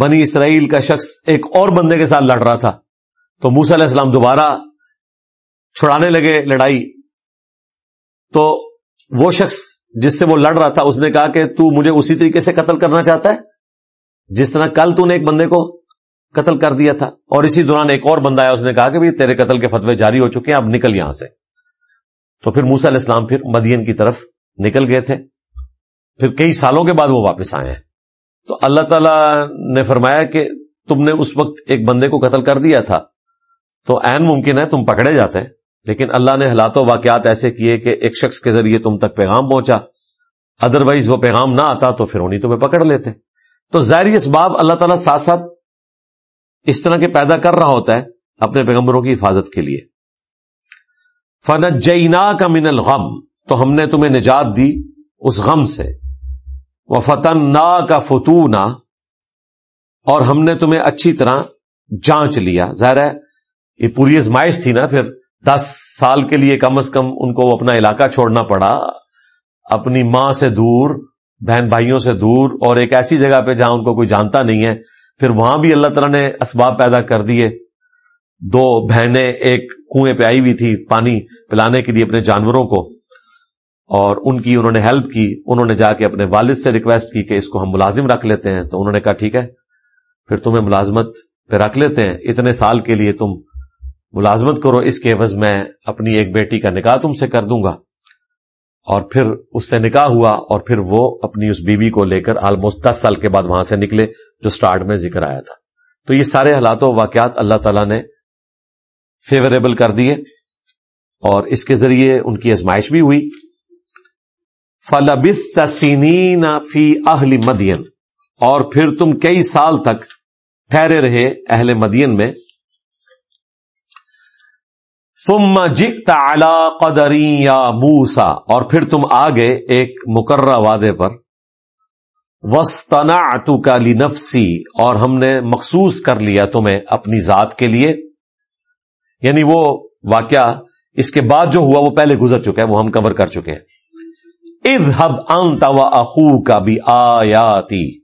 بنی اسرائیل کا شخص ایک اور بندے کے ساتھ لڑ رہا تھا۔ تو موسیٰ علیہ السلام دوبارہ چھڑانے لگے لڑائی۔ تو وہ شخص جس سے وہ لڑ رہا تھا، اس نے کہا کہ تو مجھے اسی طریقے سے قتل کرنا چاہتا ہے؟ جس طرح کل تو نے ایک بندے کو قتل کر دیا تھا اور اسی دوران ایک اور بندہ آیا، اس نے کہا کہ تیرے قتل کے فتوے جاری ہو چکے ہیں، اب نکل یہاں سے۔ تو پھر موسا علیہ السلام پھر مدین کی طرف نکل گئے تھے۔ پھر کئی سالوں کے بعد وہ واپس آئے ہیں۔ تو اللہ تعالی نے فرمایا کہ تم نے اس وقت ایک بندے کو قتل کر دیا تھا۔ تو این ممکن ہے تم پکڑے جاتے لیکن اللہ نے حالات و واقعات ایسے کیے کہ ایک شخص کے ذریعے تم تک پیغام پہنچا۔ ادروائز وہ پیغام نہ آتا تو پھر انہیں تمہیں پکڑ لیتے۔ تو ظاہری اسباب اللہ تعالیٰ ساتھ ساتھ اس طرح کے پیدا کر رہا ہوتا ہے اپنے پیغمبروں کی حفاظت کے لیے۔ فن جینا کا من الغم تو ہم نے تمہیں نجات دی اس غم سے۔ وہ فتن نا کا فتونا اور ہم نے تمہیں اچھی طرح جانچ لیا۔ ظاہر ہے، یہ پوری ازمائش تھی نا، پھر دس سال کے لیے کم از کم ان کو اپنا علاقہ چھوڑنا پڑا۔ اپنی ماں سے دور، بہن بھائیوں سے دور اور ایک ایسی جگہ پہ جہاں ان کو کوئی جانتا نہیں ہے۔ پھر وہاں بھی اللہ تعالیٰ نے اسباب پیدا کر دیے۔ دو بہنیں، ایک کنویں پہ آئی ہوئی تھی پانی پلانے کے لیے اپنے جانوروں کو، اور ان کی انہوں نے ہیلپ کی، انہوں نے جا کے اپنے والد سے ریکویسٹ کی کہ اس کو ہم ملازم رکھ لیتے ہیں۔ تو انہوں نے کہا، ٹھیک ہے، پھر تمہیں ملازمت پہ رکھ لیتے ہیں۔ اتنے سال کے لیے تم ملازمت کرو، اس کے عوض میں اپنی ایک بیٹی کا نکاح تم سے کر دوں گا۔ اور پھر اس سے نکاح ہوا اور پھر وہ اپنی اس بیوی کو لے کر آلموسٹ دس سال کے بعد وہاں سے نکلے جو سٹارٹ میں ذکر آیا تھا۔ تو یہ سارے حالات و واقعات اللہ تعالی نے فیوریبل کر دیے اور اس کے ذریعے ان کی ازمائش بھی ہوئی۔ فلبت تسینین فی اہل مدین اور پھر تم کئی سال تک ٹھہرے رہے اہل مدین میں۔ ثم جئت على قدری یا موسا اور پھر تم آگے ایک مقررہ وعدے پر۔ وسطنا کا لنفسی اور ہم نے مخصوص کر لیا تمہیں اپنی ذات کے لیے۔ یعنی وہ واقعہ اس کے بعد جو ہوا وہ پہلے گزر چکا ہے، وہ ہم کور کر چکے ہیں۔ اد ہب انت و اخو کا بھی آیاتی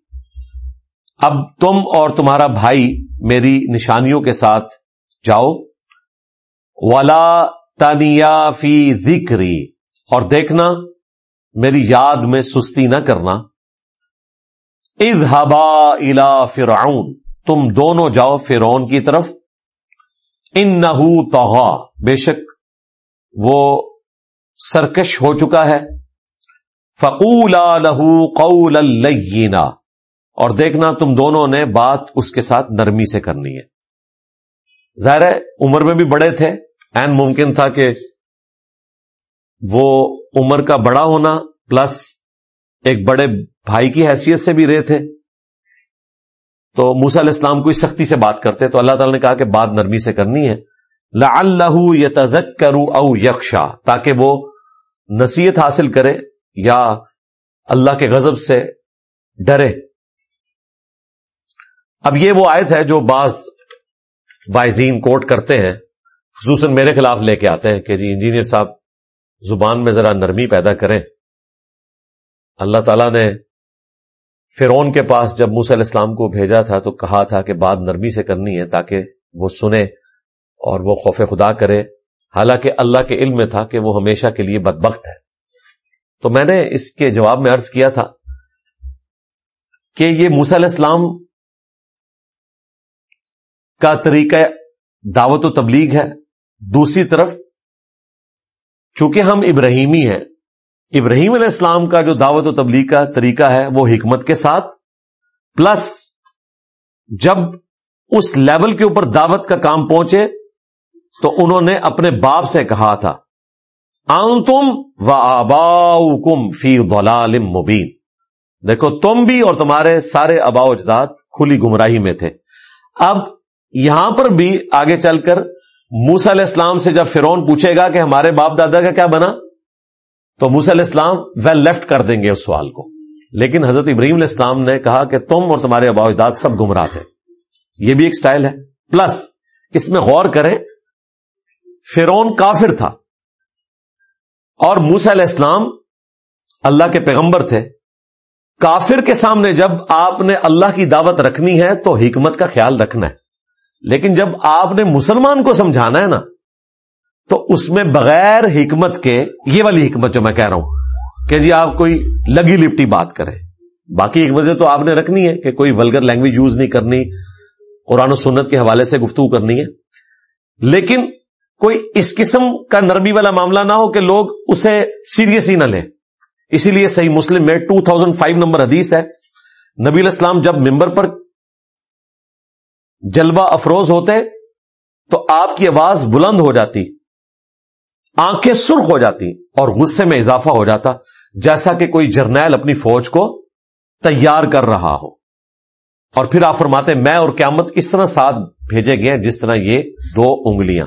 اب تم اور تمہارا بھائی میری نشانیوں کے ساتھ جاؤ۔ ولا تنیا فی ذکری اور دیکھنا، میری یاد میں سستی نہ کرنا۔ از ہبا الا فرعون۔ تم دونوں جاؤ فرعون کی طرف۔ ان نہ بے شک وہ سرکش ہو چکا ہے۔ فقول لہو قول اللینا اور دیکھنا، تم دونوں نے بات اس کے ساتھ نرمی سے کرنی ہے۔ ظاہر ہے، عمر میں بھی بڑے تھے۔ این ممکن تھا کہ وہ عمر کا بڑا ہونا پلس ایک بڑے بھائی کی حیثیت سے بھی رہے تھے۔ تو موسا علیہ السلام کو سختی سے بات کرتے تو اللہ تعالی نے کہا کہ بات نرمی سے کرنی ہے۔ لا اللہ کرو او یکشا تاکہ وہ نصیحت حاصل کرے یا اللہ کے غضب سے ڈرے۔ اب یہ وہ آیت ہے جو بعض وائزین کوٹ کرتے ہیں۔ خصوصاً میرے خلاف لے کے آتے ہیں کہ جی انجینئر صاحب زبان میں ذرا نرمی پیدا کریں۔ اللہ تعالیٰ نے فرون کے پاس جب موسی علیہ السلام کو بھیجا تھا تو کہا تھا کہ بات نرمی سے کرنی ہے تاکہ وہ سنے اور وہ خوف خدا کرے۔ حالانکہ اللہ کے علم میں تھا کہ وہ ہمیشہ کے لیے بدبخت ہے۔ تو میں نے اس کے جواب میں عرض کیا تھا کہ یہ موسی علیہ السلام کا طریقہ دعوت و تبلیغ ہے۔ دوسری طرف، چونکہ ہم ابراہیمی ہیں، ابراہیم علیہ السلام کا جو دعوت و تبلیغ کا طریقہ ہے، وہ حکمت کے ساتھ، پلس جب اس لیول کے اوپر دعوت کا کام پہنچے، تو انہوں نے اپنے باپ سے کہا تھا آن تم و آبا کم فی غلال مبین. دیکھو، تم بھی اور تمہارے سارے ابا اجداد کھلی گمراہی میں تھے۔ اب یہاں پر بھی آگے چل کر موسا علیہ السلام سے جب فرون پوچھے گا کہ ہمارے باپ دادا کا کیا بنا، تو موسا علیہ السلام ویل لیفٹ کر دیں گے اس سوال کو۔ لیکن حضرت ابراہیم علیہ السلام نے کہا کہ تم اور تمہارے ابا اجداد سب گمراہ تھے۔ یہ بھی ایک سٹائل ہے۔ پلس اس میں غور کریں فرون کافر تھا۔ اور موسا علیہ السلام اللہ کے پیغمبر تھے۔ کافر کے سامنے جب آپ نے اللہ کی دعوت رکھنی ہے، تو حکمت کا خیال رکھنا ہے۔ لیکن جب آپ نے مسلمان کو سمجھانا ہے نا، تو اس میں بغیر حکمت کے، یہ والی حکمت جو میں کہہ رہا ہوں کہ جی آپ کوئی لگی لپٹی بات کریں۔ باقی حکمتیں تو آپ نے رکھنی ہے کہ کوئی ولگر لینگویج یوز نہیں کرنی، قرآن و سنت کے حوالے سے گفتگو کرنی ہے۔ لیکن کوئی اس قسم کا نرمی والا معاملہ نہ ہو کہ لوگ اسے سیریس ہی نہ لیں۔ اسی لیے صحیح مسلم میں ٹو تھاؤزینڈ فائیو نمبر حدیث ہے۔ نبی الاسلام جب ممبر پر جلوہ افروز ہوتے تو آپ کی آواز بلند ہو جاتی، آنکھیں سرخ ہو جاتی اور غصے میں اضافہ ہو جاتا، جیسا کہ کوئی جرنیل اپنی فوج کو تیار کر رہا ہو۔ اور پھر آپ فرماتے، میں اور قیامت اس طرح ساتھ بھیجے گئے جس طرح یہ دو انگلیاں۔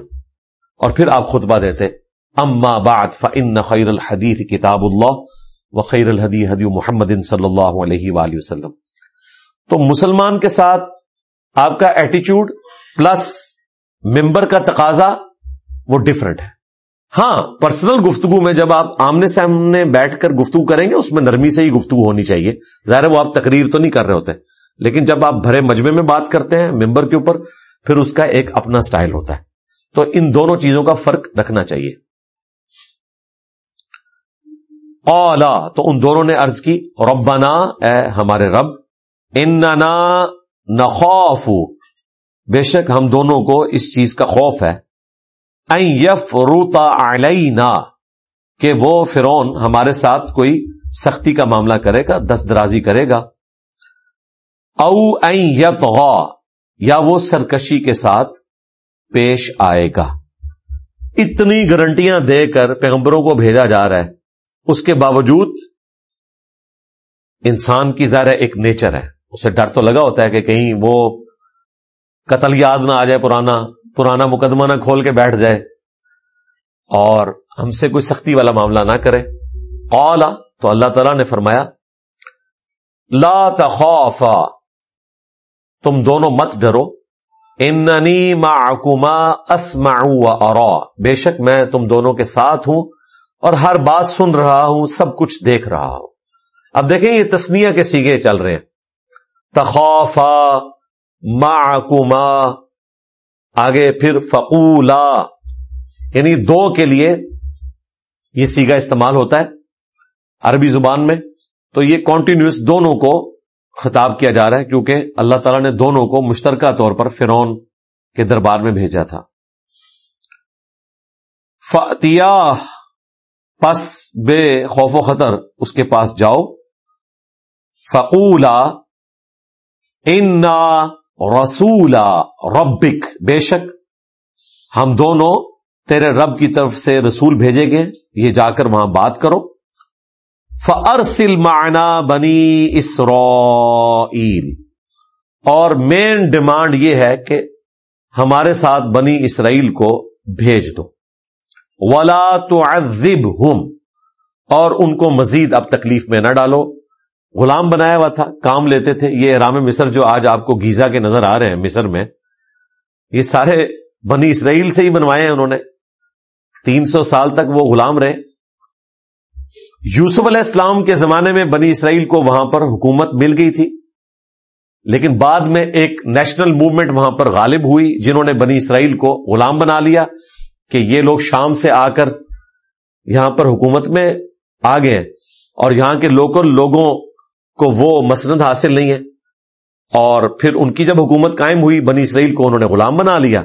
اور پھر آپ خطبہ دیتے، اما بعد فان خیر الحدیث کتاب اللہ و خیر الحدی حدی محمد صلی اللہ علیہ وآلہ وسلم۔ تو مسلمان کے ساتھ آپ کا ایٹیچیوڈ پلس ممبر کا تقاضا وہ ڈفرنٹ ہے۔ ہاں پرسنل گفتگو میں جب آپ آمنے سامنے بیٹھ کر گفتگو کریں گے، اس میں نرمی سے ہی گفتگو ہونی چاہیے۔ ظاہر وہ آپ تقریر تو نہیں کر رہے ہوتے، لیکن جب آپ بھرے مجمے میں بات کرتے ہیں ممبر کے اوپر، پھر اس کا ایک اپنا سٹائل ہوتا ہے۔ تو ان دونوں چیزوں کا فرق رکھنا چاہیے۔ اولا تو ان دونوں نے ارض کی، ربنا، اے ہمارے رب، اننا نخوف بے شک ہم دونوں کو اس چیز کا خوف ہے. یف روتا علینا. کہ وہ فرون ہمارے ساتھ کوئی سختی کا معاملہ کرے گا، دست درازی کرے گا. او یت یا وہ سرکشی کے ساتھ پیش آئے گا. اتنی گارنٹیاں دے کر پیغمبروں کو بھیجا جا رہا ہے۔ اس کے باوجود انسان کی ظاہر ایک نیچر ہے۔ اسے ڈر تو لگا ہوتا ہے کہ کہیں وہ قتل یاد نہ آ جائے پرانا پرانا مقدمہ نہ کھول کے بیٹھ جائے۔ اور ہم سے کوئی سختی والا معاملہ نہ کرے۔ قالا، تو اللہ تعالی نے فرمایا، لا تخافا، تم دونوں مت ڈرو۔ اننی معکما اسمع و ارا۔ بے شک میں تم دونوں کے ساتھ ہوں اور ہر بات سن رہا ہوں، سب کچھ دیکھ رہا ہوں۔ اب دیکھیں یہ تسنیا کے سیگے چل رہے ہیں۔ تخافا معکما، آگے پھر فقولا یعنی دو کے لیے یہ سیگا استعمال ہوتا ہے عربی زبان میں، تو یہ کانٹینیوس دونوں کو خطاب کیا جا رہا ہے، کیونکہ اللہ تعالیٰ نے دونوں کو مشترکہ طور پر فرون کے دربار میں بھیجا تھا۔ فتیا پس بے خوف و خطر، اس کے پاس جاؤ۔ فقولا انا رسولا ربک۔ بے شک ہم دونوں تیرے رب کی طرف سے رسول بھیجے گئے۔ یہ جا کر وہاں بات کرو۔ فرسل معنا بنی اسرائیل اور مین ڈیمانڈ یہ ہے کہ ہمارے ساتھ بنی اسرائیل کو بھیج دو۔ ولا تو اور ان کو مزید اب تکلیف میں نہ ڈالو۔ غلام بنایا ہوا تھا، کام لیتے تھے۔ یہ رام مصر جو آج آپ کو گیزا کے نظر آ رہے ہیں، مصر میں، یہ سارے بنی اسرائیل سے ہی بنوائے ہیں انہوں نے۔ تین سو سال تک وہ غلام رہے۔ یوسف علیہ السلام کے زمانے میں بنی اسرائیل کو وہاں پر حکومت مل گئی تھی، لیکن بعد میں ایک نیشنل موومنٹ وہاں پر غالب ہوئی، جنہوں نے بنی اسرائیل کو غلام بنا لیا کہ یہ لوگ شام سے آ کر یہاں پر حکومت میں آ گئے۔ اور یہاں کے لوکل لوگوں کو وہ مسند حاصل نہیں ہے۔ اور پھر ان کی جب حکومت قائم ہوئی، بنی اسرائیل کو انہوں نے غلام بنا لیا۔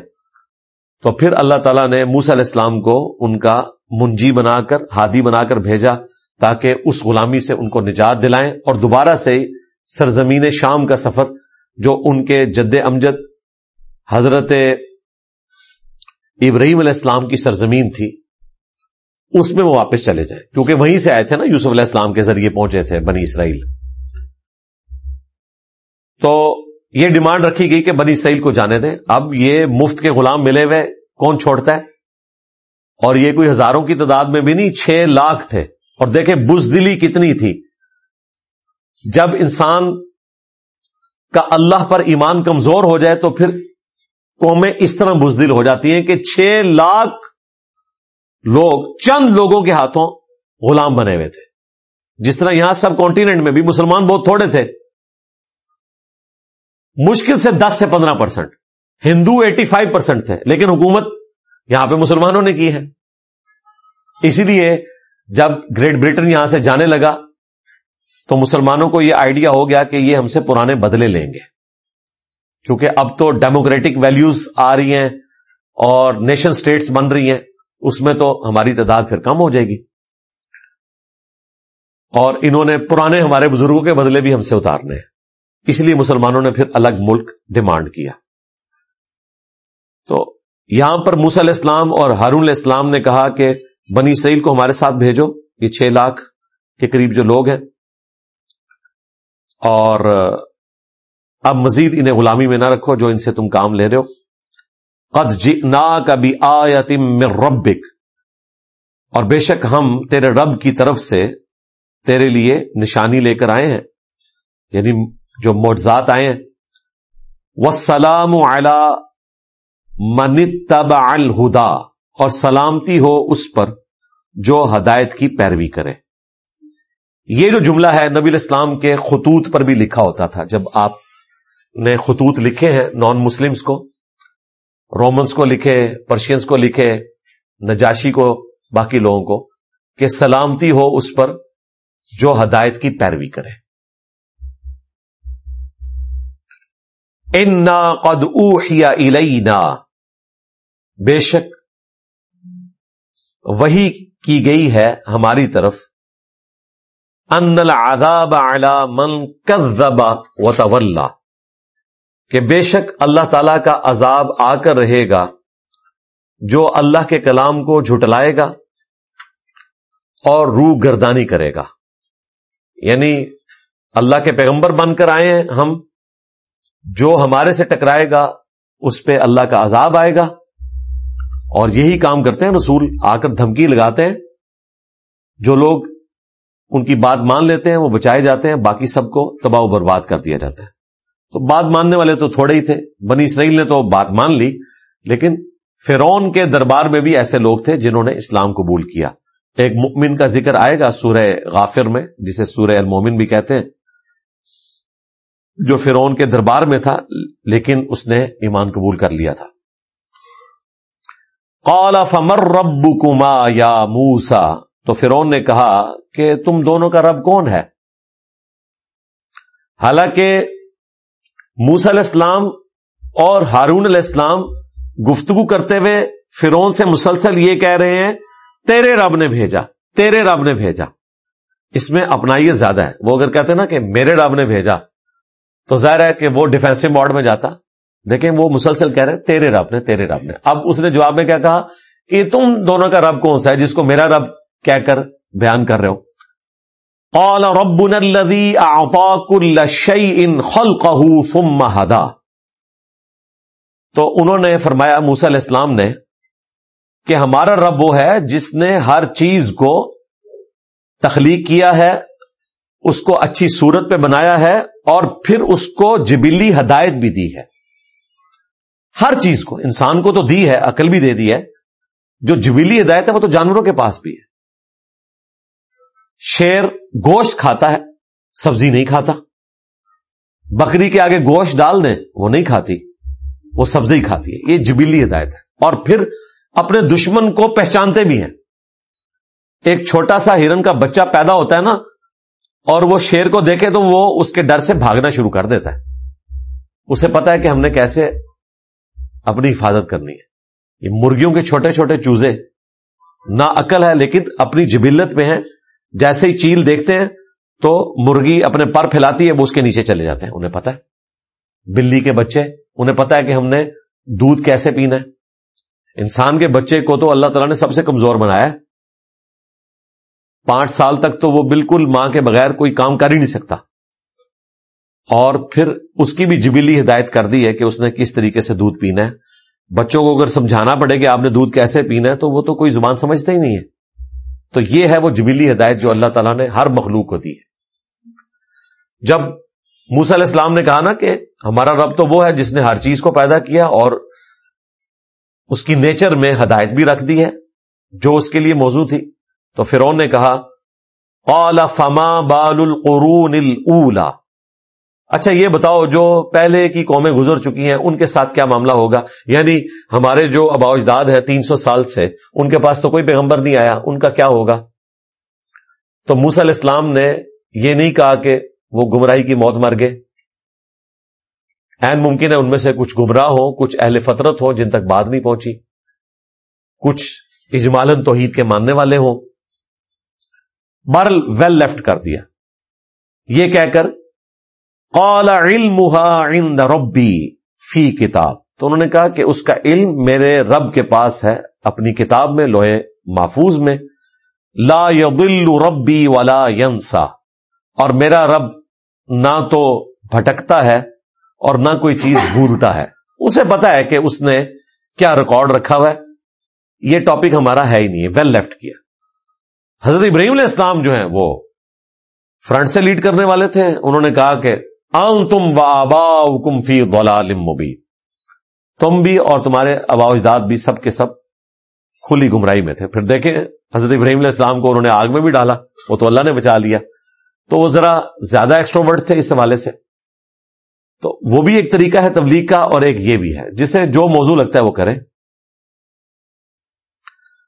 تو پھر اللہ تعالیٰ نے موس علیہ السلام کو ان کا منجی بنا کر، ہادی بنا کر بھیجا تاکہ اس غلامی سے ان کو نجات دلائیں اور دوبارہ سے سرزمین شام کا سفر، جو ان کے جد امجد حضرت ابراہیم علیہ السلام کی سرزمین تھی، اس میں وہ واپس چلے جائیں۔ کیونکہ وہیں سے آئے تھے نا، یوسف علیہ السلام کے ذریعے پہنچے تھے بنی اسرائیل۔ تو یہ ڈیمانڈ رکھی گئی کہ بنی اسرائیل کو جانے دیں۔ اب یہ مفت کے غلام ملے ہوئے کون چھوڑتا ہے؟ اور یہ کوئی ہزاروں کی تعداد میں بھی نہیں، چھ لاکھ تھے۔ اور دیکھیں بزدلی کتنی تھی۔ جب انسان کا اللہ پر ایمان کمزور ہو جائے تو پھر قومیں اس طرح بزدل ہو جاتی ہیں کہ چھ لاکھ لوگ، چند لوگوں کے ہاتھوں غلام بنے ہوئے تھے۔ جس طرح یہاں سب کانٹیننٹ میں بھی مسلمان بہت تھوڑے تھے۔ مشکل سے دس سے پندرہ percent. Hindu eighty five percent تھے، لیکن حکومت یہاں پہ مسلمانوں نے کی ہے۔ اسی لیے جب گریٹ برٹن یہاں سے جانے لگا، تو مسلمانوں کو یہ آئیڈیا ہو گیا کہ یہ ہم سے پرانے بدلے لیں گے۔ کیونکہ اب تو ڈیموکریٹک ویلیوز آ رہی ہیں اور نیشن سٹیٹس بن رہی ہیں، اس میں تو ہماری تعداد پھر کم ہو جائے گی۔ اور انہوں نے پرانے ہمارے بزرگوں کے بدلے بھی ہم سے اتارنے ہیں۔ اس لیے مسلمانوں نے پھر الگ ملک ڈیمانڈ کیا۔ تو یہاں پر موسی علیہ السلام اور ہارون علیہ السلام نے کہا کہ بنی اسرائیل کو ہمارے ساتھ بھیجو، یہ چھ لاکھ کے قریب جو لوگ ہیں۔ اور اب مزید انہیں غلامی میں نہ رکھو جو ان سے تم کام لے رہے ہو۔ قد جئنا کا بھی آیتم ربک اور بے شک ہم تیرے رب کی طرف سے تیرے لیے نشانی لے کر آئے ہیں۔ یعنی جو معجزات آئے ہیں۔ وہ سلام من تب الہدا اور سلامتی ہو اس پر جو ہدایت کی پیروی کرے۔ یہ جو جملہ ہے نبی الاسلام کے خطوط پر بھی لکھا ہوتا تھا۔ جب آپ نے خطوط لکھے ہیں نان مسلمس کو رومنس کو لکھے پرشینس کو لکھے نجاشی کو، باقی لوگوں کو، کہ سلامتی ہو اس پر جو ہدایت کی پیروی کرے۔ انا قد اوحیا الینا بے شک وہی کی گئی ہے ہماری طرف۔ ان العذاب علی من کذب وتولى۔ کہ بے شک اللہ تعالی کا عذاب آ کر رہے گا۔ جو اللہ کے کلام کو جھٹلائے گا اور روح گردانی کرے گا۔ یعنی اللہ کے پیغمبر بن کر آئے ہیں ہم۔ جو ہمارے سے ٹکرائے گا، اس پہ اللہ کا عذاب آئے گا۔ اور یہی کام کرتے ہیں رسول، آ کر دھمکی لگاتے ہیں۔ جو لوگ ان کی بات مان لیتے ہیں، وہ بچائے جاتے ہیں، باقی سب کو تباہ و برباد کر دیا جاتا ہے۔ تو بات ماننے والے تو تھوڑے ہی تھے، بنی اسرائیل نے تو بات مان لی، لیکن فرون کے دربار میں بھی ایسے لوگ تھے جنہوں نے اسلام قبول کیا۔ ایک مؤمن کا ذکر آئے گا سورہ غافر میں، جسے سورہ المومن بھی کہتے ہیں۔ جو فرون کے دربار میں تھا، لیکن اس نے ایمان قبول کر لیا تھا۔ قال، فمر رب کما یا موسا تو فرون نے کہا کہ تم دونوں کا رب کون ہے؟ حالانکہ موسا علیہ السلام اور ہارون علیہ السلام گفتگو کرتے ہوئے فرون سے مسلسل یہ کہہ رہے ہیں، تیرے رب نے بھیجا، تیرے رب نے بھیجا۔ اس میں اپنائیے زیادہ ہے۔ وہ اگر کہتے نا کہ میرے رب نے بھیجا تو ظاہر ہے کہ وہ ڈیفینسو موڈ میں جاتا۔ دیکھیں وہ مسلسل کہہ رہے تیرے رب نے، تیرے رب نے۔ اب اس نے جواب میں کیا کہا؟ کہ تم دونوں کا رب کون سا ہے جس کو میرا رب کہہ کر بیان کر رہے ہو؟ قال ربنا الذي اعطى كل شيء خلقه ثم هدى تو انہوں نے فرمایا، موسی علیہ السلام نے کہ ہمارا رب وہ ہے جس نے ہر چیز کو تخلیق کیا ہے اس کو اچھی صورت پہ بنایا ہے اور پھر اس کو جبلی ہدایت بھی دی ہے۔ ہر چیز کو، انسان کو تو دی ہے، عقل بھی دے دی ہے۔ جو جبیلی ہدایت ہے وہ تو جانوروں کے پاس بھی ہے۔ شیر گوشت کھاتا ہے، سبزی نہیں کھاتا۔ بکری کے آگے گوشت ڈال دیں، وہ نہیں کھاتی۔ وہ سبزی کھاتی ہے، یہ جبیلی ہدایت ہے۔ اور پھر اپنے دشمن کو پہچانتے بھی ہیں۔ ایک چھوٹا سا ہرن کا بچہ پیدا ہوتا ہے نا اور وہ شیر کو دیکھے تو وہ اس کے ڈر سے بھاگنا شروع کر دیتا ہے۔ اسے پتا ہے کہ ہم نے کیسے اپنی حفاظت کرنی ہے۔ یہ مرغیوں کے چھوٹے چھوٹے چوزے نہ عقل ہے لیکن اپنی جبلت میں ہے جیسے ہی چیل دیکھتے ہیں تو مرغی اپنے پر پھیلاتی ہے، وہ اس کے نیچے چلے جاتے ہیں۔ انہیں پتا ہے۔ بلی کے بچے، انہیں پتا ہے کہ ہم نے دودھ کیسے پینا ہے۔ انسان کے بچے کو تو اللہ تعالیٰ نے سب سے کمزور بنایا ہے۔ پانچ سال تک تو وہ بالکل ماں کے بغیر کوئی کام کر ہی نہیں سکتا۔ اور پھر اس کی بھی جبلی ہدایت کر دی ہے کہ اس نے کس طریقے سے دودھ پینا ہے۔ بچوں کو اگر سمجھانا پڑے کہ آپ نے دودھ کیسے پینا ہے تو وہ تو کوئی زبان سمجھتا ہی نہیں ہے۔ تو یہ ہے وہ جبلی ہدایت جو اللہ تعالیٰ نے ہر مخلوق کو دی ہے۔ جب موسا علیہ السلام نے کہا نا کہ ہمارا رب تو وہ ہے جس نے ہر چیز کو پیدا کیا اور اس کی نیچر میں ہدایت بھی رکھ دی ہے، جو اس کے لیے موضوع تھی۔ تو فرون نے کہا، قال فما بال القرون الاولا اچھا یہ بتاؤ، جو پہلے کی قومیں گزر چکی ہیں، ان کے ساتھ کیا معاملہ ہوگا؟ یعنی ہمارے جو ابا اجداد ہے تین سو سال سے، ان کے پاس تو کوئی پیغمبر نہیں آیا، ان کا کیا ہوگا؟ تو موسی علیہ السلام نے یہ نہیں کہا کہ وہ گمراہی کی موت مر گئے۔ این ممکن ہے ان میں سے کچھ گمراہ ہو کچھ اہل فطرت ہو جن تک بات نہیں پہنچی۔ کچھ اجمالن توحید کے ماننے والے ہوں۔ بارل ویل لیفٹ کر دیا۔ یہ کہہ کر، قال عند ربی فی کتاب۔ تو انہوں نے کہا کہ اس کا علم میرے رب کے پاس ہے، اپنی کتاب میں، لوہے محفوظ میں۔ لا یضل ربی ولا ینسا۔ اور میرا رب نہ تو بھٹکتا ہے اور نہ کوئی چیز بھولتا ہے۔ اسے پتا ہے کہ اس نے کیا ریکارڈ رکھا ہوا ہے۔ یہ ٹاپک ہمارا ہے ہی نہیں ہے ویل لیفٹ کیا۔ حضرت ابراہیم علیہ السلام جو ہیں وہ فرنٹ سے لیڈ کرنے والے تھے۔ انہوں نے کہا کہ تم و آبا کم فی مبین۔ تم بھی اور تمہارے ابا اجداد بھی سب کے سب کھلی گمراہی میں تھے۔ پھر دیکھیں حضرت ابراہیم علیہ السلام کو انہوں نے آگ میں بھی ڈالا۔ وہ تو اللہ نے بچا لیا۔ تو وہ ذرا زیادہ ایکسٹروورٹ تھے اس حوالے سے۔ تو وہ بھی ایک طریقہ ہے تبلیغ کا اور ایک یہ بھی ہے۔ جسے جو موضوع لگتا ہے وہ کرے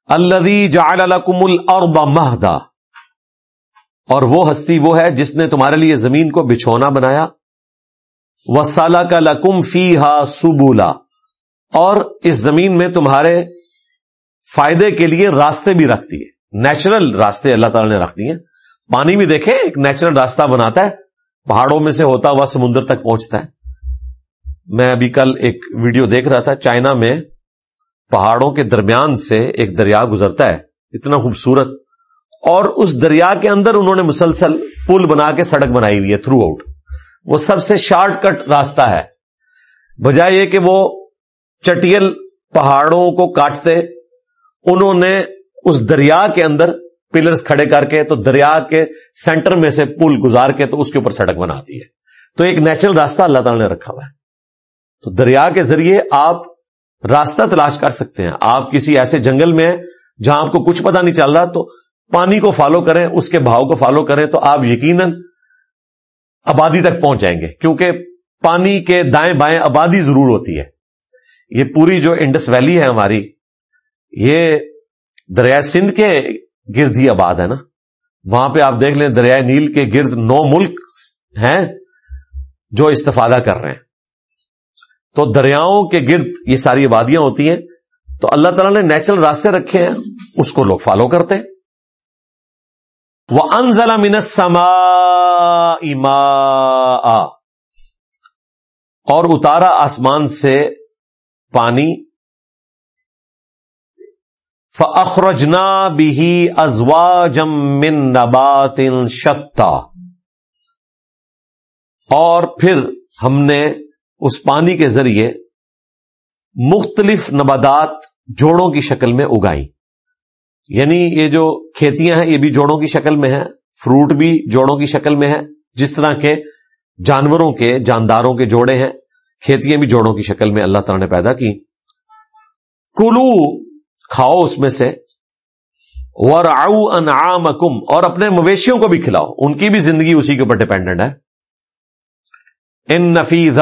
الدی لكم الارض مہدا۔ اور وہ ہستی وہ ہے جس نے تمہارے لیے زمین کو بچھونا بنایا۔ وہ کا لکم فی ہا سبولا اور اس زمین میں تمہارے فائدے کے لیے راستے بھی رکھتی ہے نیچرل راستے اللہ تعالی نے رکھ دیے۔ پانی بھی دیکھے ایک نیچرل راستہ بناتا ہے۔ پہاڑوں میں سے ہوتا ہوا سمندر تک پہنچتا ہے۔ میں ابھی کل ایک ویڈیو دیکھ رہا تھا چائنا میں۔ پہاڑوں کے درمیان سے ایک دریا گزرتا ہے، اتنا خوبصورت۔ اور اس دریا کے اندر انہوں نے مسلسل پل بنا کے سڑک بنائی ہوئی ہے تھرو آؤٹ وہ سب سے شارٹ کٹ راستہ ہے۔ بجائے یہ کہ وہ چٹیل پہاڑوں کو کاٹتے، انہوں نے اس دریا کے اندر پلرز کھڑے کر کے، تو دریا کے سینٹر میں سے پل گزار کے تو اس کے اوپر سڑک بنا دی ہے۔ تو ایک نیچرل راستہ اللہ تعالی نے رکھا ہوا ہے۔ تو دریا کے ذریعے آپ راستہ تلاش کر سکتے ہیں۔ آپ کسی ایسے جنگل میں ہیں جہاں آپ کو کچھ پتا نہیں چل رہا، تو پانی کو فالو کریں، اس کے بھاؤ کو فالو کریں، تو آپ یقیناً آبادی تک پہنچ جائیں گے۔ کیونکہ پانی کے دائیں بائیں آبادی ضرور ہوتی ہے۔ یہ پوری جو انڈس ویلی ہے ہماری، یہ دریا سندھ کے گرد ہی آباد ہے نا۔ وہاں پہ آپ دیکھ لیں، دریائے نیل کے گرد نو ملک ہیں جو استفادہ کر رہے ہیں۔ تو دریاؤں کے گرد یہ ساری آبادیاں ہوتی ہیں، تو اللہ تعالیٰ نے نیچرل راستے رکھے ہیں، اس کو لوگ فالو کرتے ہیں۔ وہ انزلہ منسما اما اور اتارا آسمان سے پانی۔ فخرجنا بھی ازوا جم من نبات شتا۔ اور پھر ہم نے اس پانی کے ذریعے مختلف نبادات جوڑوں کی شکل میں اگائی۔ یعنی یہ جو کھیتیاں ہیں، یہ بھی جوڑوں کی شکل میں ہیں، فروٹ بھی جوڑوں کی شکل میں ہے جس طرح کے جانوروں کے، جانداروں کے جوڑے ہیں، کھیتیاں بھی جوڑوں کی شکل میں اللہ تعالی نے پیدا کی۔ کلو، کھاؤ اس میں سے۔ ور آؤ اور اپنے مویشیوں کو بھی کھلاؤ۔ ان کی بھی زندگی اسی کے اوپر ڈپینڈنٹ ہے۔ ان نفیز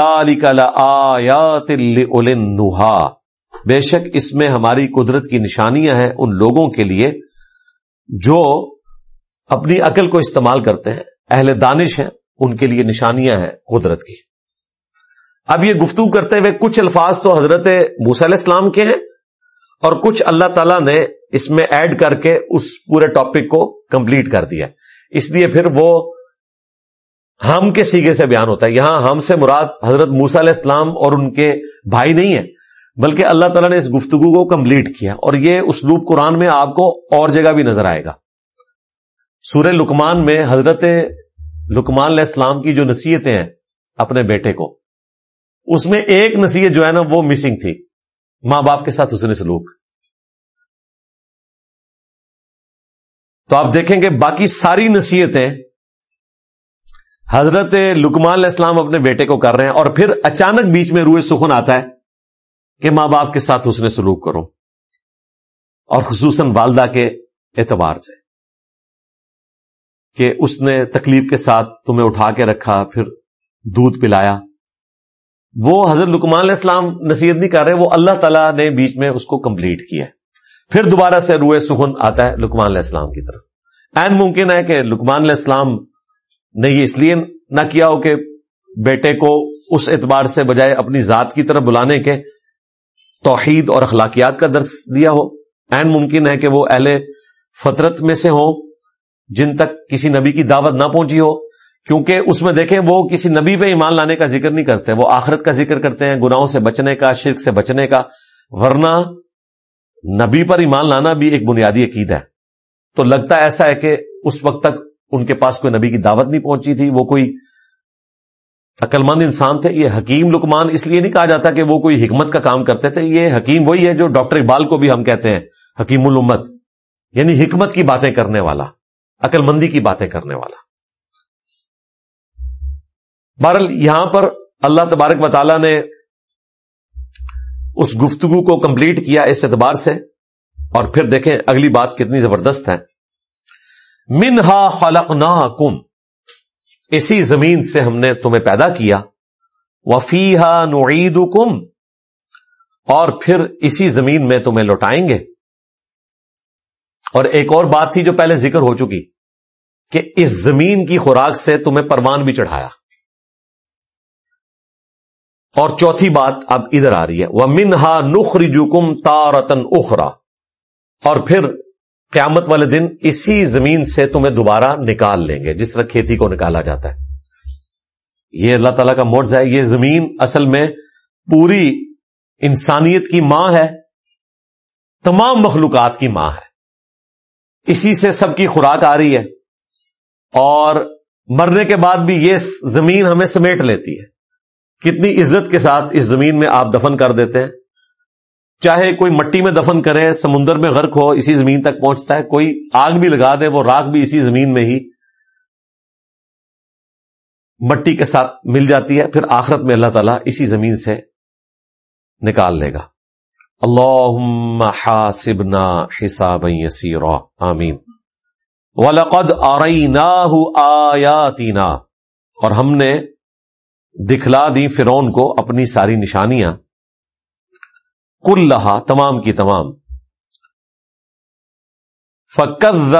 بے شک اس میں ہماری قدرت کی نشانیاں ہیں ان لوگوں کے لیے جو اپنی عقل کو استعمال کرتے ہیں، اہل دانش ہیں، ان کے لیے نشانیاں ہیں قدرت کی۔ اب یہ گفتگو کرتے ہوئے کچھ الفاظ تو حضرت موسی علیہ السلام کے ہیں اور کچھ اللہ تعالی نے اس میں ایڈ کر کے اس پورے ٹاپک کو کمپلیٹ کر دیا۔ اس لیے پھر وہ ہم کے سیگے سے بیان ہوتا ہے۔ یہاں ہم سے مراد حضرت موسا علیہ السلام اور ان کے بھائی نہیں ہے بلکہ اللہ تعالیٰ نے اس گفتگو کو کمپلیٹ کیا۔ اور یہ اسلوب قرآن میں آپ کو اور جگہ بھی نظر آئے گا۔ سورہ لکمان میں حضرت لکمان علیہ السلام کی جو نصیحتیں ہیں اپنے بیٹے کو، اس میں ایک نصیحت جو ہے نا وہ مسنگ تھی۔ ماں باپ کے ساتھ حسن سلوک۔ تو آپ دیکھیں گے باقی ساری نصیحتیں حضرت لکمان علیہ السلام اپنے بیٹے کو کر رہے ہیں اور پھر اچانک بیچ میں روئے سخن آتا ہے کہ ماں باپ کے ساتھ اس نے سلوک کرو اور خصوصاً والدہ کے اعتبار سے کہ اس نے تکلیف کے ساتھ تمہیں اٹھا کے رکھا، پھر دودھ پلایا۔ وہ حضرت لکمان علیہ السلام نصیحت نہیں کر رہے، وہ اللہ تعالیٰ نے بیچ میں اس کو کمپلیٹ کیا پھر دوبارہ سے روئے سخن آتا ہے لکمان علیہ السلام کی طرف۔ این ممکن ہے کہ لکمان علیہ السلام نے یہ اس لیے نہ کیا ہو کہ بیٹے کو اس اعتبار سے بجائے اپنی ذات کی طرف بلانے کے توحید اور اخلاقیات کا درس دیا ہو۔ این ممکن ہے کہ وہ اہل فطرت میں سے ہوں جن تک کسی نبی کی دعوت نہ پہنچی ہو، کیونکہ اس میں دیکھیں وہ کسی نبی پہ ایمان لانے کا ذکر نہیں کرتے، وہ آخرت کا ذکر کرتے ہیں، گناہوں سے بچنے کا، شرک سے بچنے کا، ورنہ نبی پر ایمان لانا بھی ایک بنیادی عقید ہے۔ تو لگتا ایسا ہے کہ اس وقت تک ان کے پاس کوئی نبی کی دعوت نہیں پہنچی تھی، وہ کوئی عقل مند انسان تھے، یہ حکیم لکمان اس لیے نہیں کہا جاتا کہ وہ کوئی حکمت کا کام کرتے تھے، یہ حکیم وہی ہے جو ڈاکٹر اقبال کو بھی ہم کہتے ہیں، حکیم الامت یعنی حکمت کی باتیں کرنے والا عقل مندی کی باتیں کرنے والا۔ بہرحال یہاں پر اللہ تبارک و نے اس گفتگو کو کمپلیٹ کیا اس اعتبار سے، اور پھر دیکھیں اگلی بات کتنی زبردست ہے۔ منہا خلق کم اسی زمین سے ہم نے تمہیں پیدا کیا۔ وفیحا نعید کم اور پھر اسی زمین میں تمہیں لوٹائیں گے۔ اور ایک اور بات تھی جو پہلے ذکر ہو چکی، کہ اس زمین کی خوراک سے تمہیں پروان بھی چڑھایا۔ اور چوتھی بات اب ادھر آ رہی ہے۔ وہ منہا نخری جکم تارتن اخرا اور پھر قیامت والے دن اسی زمین سے تمہیں دوبارہ نکال لیں گے، جس طرح کھیتی کو نکالا جاتا ہے۔ یہ اللہ تعالیٰ کا مرض ہے، یہ زمین اصل میں پوری انسانیت کی ماں ہے، تمام مخلوقات کی ماں ہے۔ اسی سے سب کی خوراک آ رہی ہے۔ اور مرنے کے بعد بھی یہ زمین ہمیں سمیٹ لیتی ہے۔ کتنی عزت کے ساتھ اس زمین میں آپ دفن کر دیتے ہیں۔ چاہے کوئی مٹی میں دفن کرے، سمندر میں غرق ہو، اسی زمین تک پہنچتا ہے، کوئی آگ بھی لگا دے، وہ راک بھی اسی زمین میں ہی مٹی کے ساتھ مل جاتی ہے، پھر آخرت میں اللہ تعالیٰ اسی زمین سے نکال لے گا۔ اللہ حاسبنا حساب یسیرا۔ آمین۔ وَلَقَدْ أَرَيْنَاهُ آيَاتِنَا اور ہم نے دکھلا دی فرون کو اپنی ساری نشانیاں۔ کل لہا تمام کی تمام۔ فقت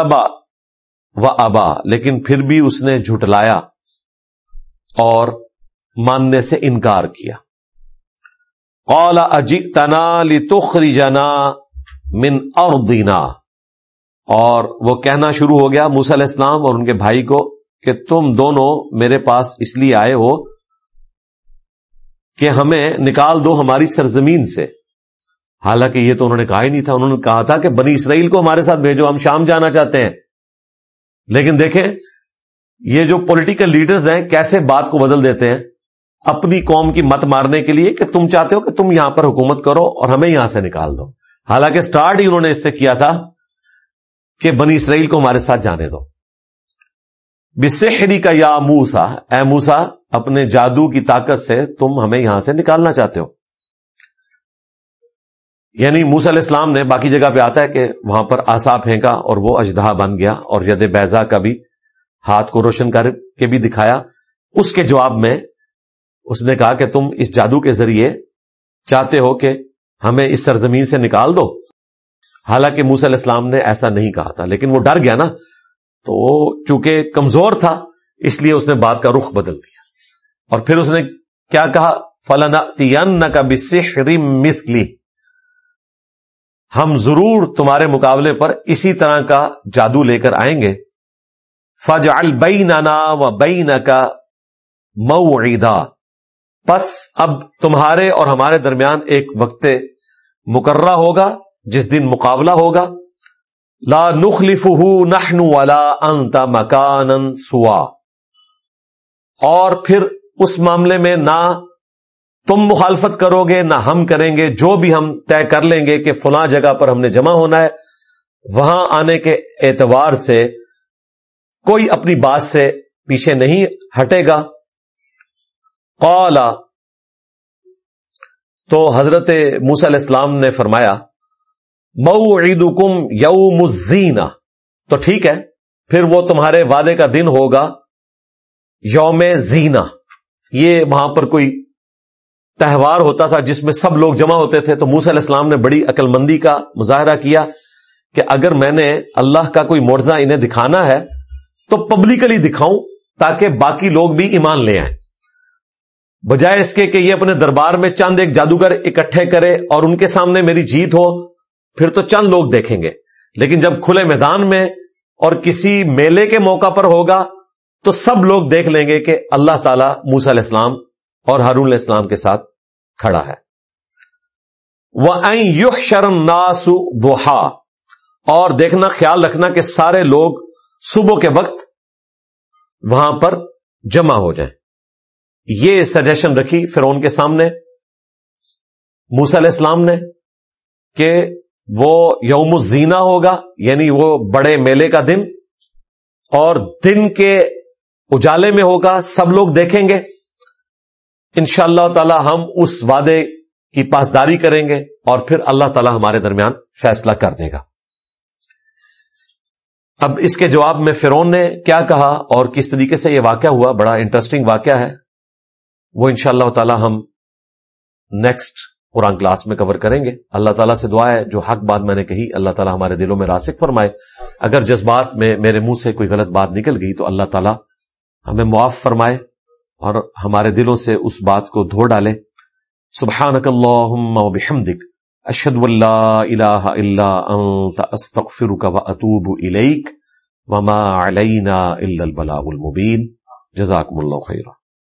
و ابا، لیکن پھر بھی اس نے جھٹلایا اور ماننے سے انکار کیا۔ قال، اجئتنا لتخرجنا من ارضنا۔ اور وہ کہنا شروع ہو گیا موسی علیہ السلام اور ان کے بھائی کو کہ تم دونوں میرے پاس اس لیے آئے ہو کہ ہمیں نکال دو ہماری سرزمین سے۔ حالانکہ یہ تو انہوں نے کہا ہی نہیں تھا، انہوں نے کہا تھا کہ بنی اسرائیل کو ہمارے ساتھ بھیجو، ہم شام جانا چاہتے ہیں۔ لیکن دیکھیں، یہ جو پولیٹیکل لیڈرز ہیں، کیسے بات کو بدل دیتے ہیں؟ اپنی قوم کی مت مارنے کے لیے کہ تم چاہتے ہو کہ تم یہاں پر حکومت کرو اور ہمیں یہاں سے نکال دو۔ حالانکہ سٹارٹ ہی انہوں نے اس سے کیا تھا کہ بنی اسرائیل کو ہمارے ساتھ جانے دو۔ بسحری کا یا موسا اے موسا اپنے جادو کی طاقت سے تم ہمیں یہاں سے نکالنا چاہتے ہو۔ یعنی موس علیہ السلام نے باقی جگہ پہ آتا ہے کہ وہاں پر آسا پھینکا اور وہ اجدہ بن گیا اور ید بیزا کا بھی ہاتھ کو روشن کر کے بھی دکھایا۔ اس کے جواب میں اس نے کہا کہ تم اس جادو کے ذریعے چاہتے ہو کہ ہمیں اس سرزمین سے نکال دو۔ حالانکہ موس علیہ السلام نے ایسا نہیں کہا تھا، لیکن وہ ڈر گیا نا۔ تو چونکہ کمزور تھا، اس لیے اس نے بات کا رخ بدل دیا۔ اور پھر اس نے کیا کہا؟ فلانا تین کا بسری مثلی ہم ضرور تمہارے مقابلے پر اسی طرح کا جادو لے کر آئیں گے۔ فج البئی نانا و بئی کا معیدا پس اب تمہارے اور ہمارے درمیان ایک وقت مقررہ ہوگا، جس دن مقابلہ ہوگا۔ لا نخلف نحن والا انت مکان سوا۔ اور پھر اس معاملے میں نہ تم مخالفت کرو گے، نہ ہم کریں گے، جو بھی ہم طے کر لیں گے کہ فلاں جگہ پر ہم نے جمع ہونا ہے، وہاں آنے کے اعتبار سے کوئی اپنی بات سے پیچھے نہیں ہٹے گا۔ قالا، تو حضرت موس علیہ السلام نے فرمایا مئو عید کم یو تو ٹھیک ہے، پھر وہ تمہارے وعدے کا دن ہوگا، یوم زینا یہ وہاں پر کوئی تہوار ہوتا تھا جس میں سب لوگ جمع ہوتے تھے، تو موس علیہ السلام نے بڑی عقل مندی کا مظاہرہ کیا کہ اگر میں نے اللہ کا کوئی مرزا انہیں دکھانا ہے، تو پبلکلی دکھاؤں تاکہ باقی لوگ بھی ایمان لے آئیں۔ بجائے اس کے کہ یہ اپنے دربار میں چند ایک جادوگر اکٹھے کرے اور ان کے سامنے میری جیت ہو، پھر تو چند لوگ دیکھیں گے۔ لیکن جب کھلے میدان میں اور کسی میلے کے موقع پر ہوگا، تو سب لوگ دیکھ لیں گے کہ اللہ تعالی موسا علیہ السلام اور ہارون علیہ السلام کے ساتھ کھڑا ہے۔ وہ شرم ناسو دوہا اور دیکھنا، خیال رکھنا کہ سارے لوگ صبح کے وقت وہاں پر جمع ہو جائیں۔ یہ سجیشن رکھی فرون کے سامنے موسا علیہ السلام نے کہ وہ یوم الزینا ہوگا یعنی وہ بڑے میلے کا دن، اور دن کے اجالے میں ہوگا، سب لوگ دیکھیں گے۔ ان شاء اللہ تعالی ہم اس وعدے کی پاسداری کریں گے اور پھر اللہ تعالی ہمارے درمیان فیصلہ کر دے گا۔ اب اس کے جواب میں فرون نے کیا کہا اور کس طریقے سے یہ واقعہ ہوا، بڑا انٹرسٹنگ واقعہ ہے۔ وہ ان شاء اللہ تعالی ہم نیکسٹ قرآن کلاس میں کور کریں گے۔ اللہ تعالیٰ سے دعا ہے، جو حق بات میں نے کہی، اللہ تعالیٰ ہمارے دلوں میں راسک فرمائے۔ اگر جذبات میں میرے منہ سے کوئی غلط بات نکل گئی تو اللہ تعالیٰ ہمیں معاف فرمائے۔ اور ہمارے دلوں سے اس بات کو دھو ڈالے سبحانک اللہم و بحمدک، اشہد اللہ الہ الا انت، استغفرک و اتوب الیک، وما علینا الا البلاغ المبین۔ جزاکم اللہ خیرہ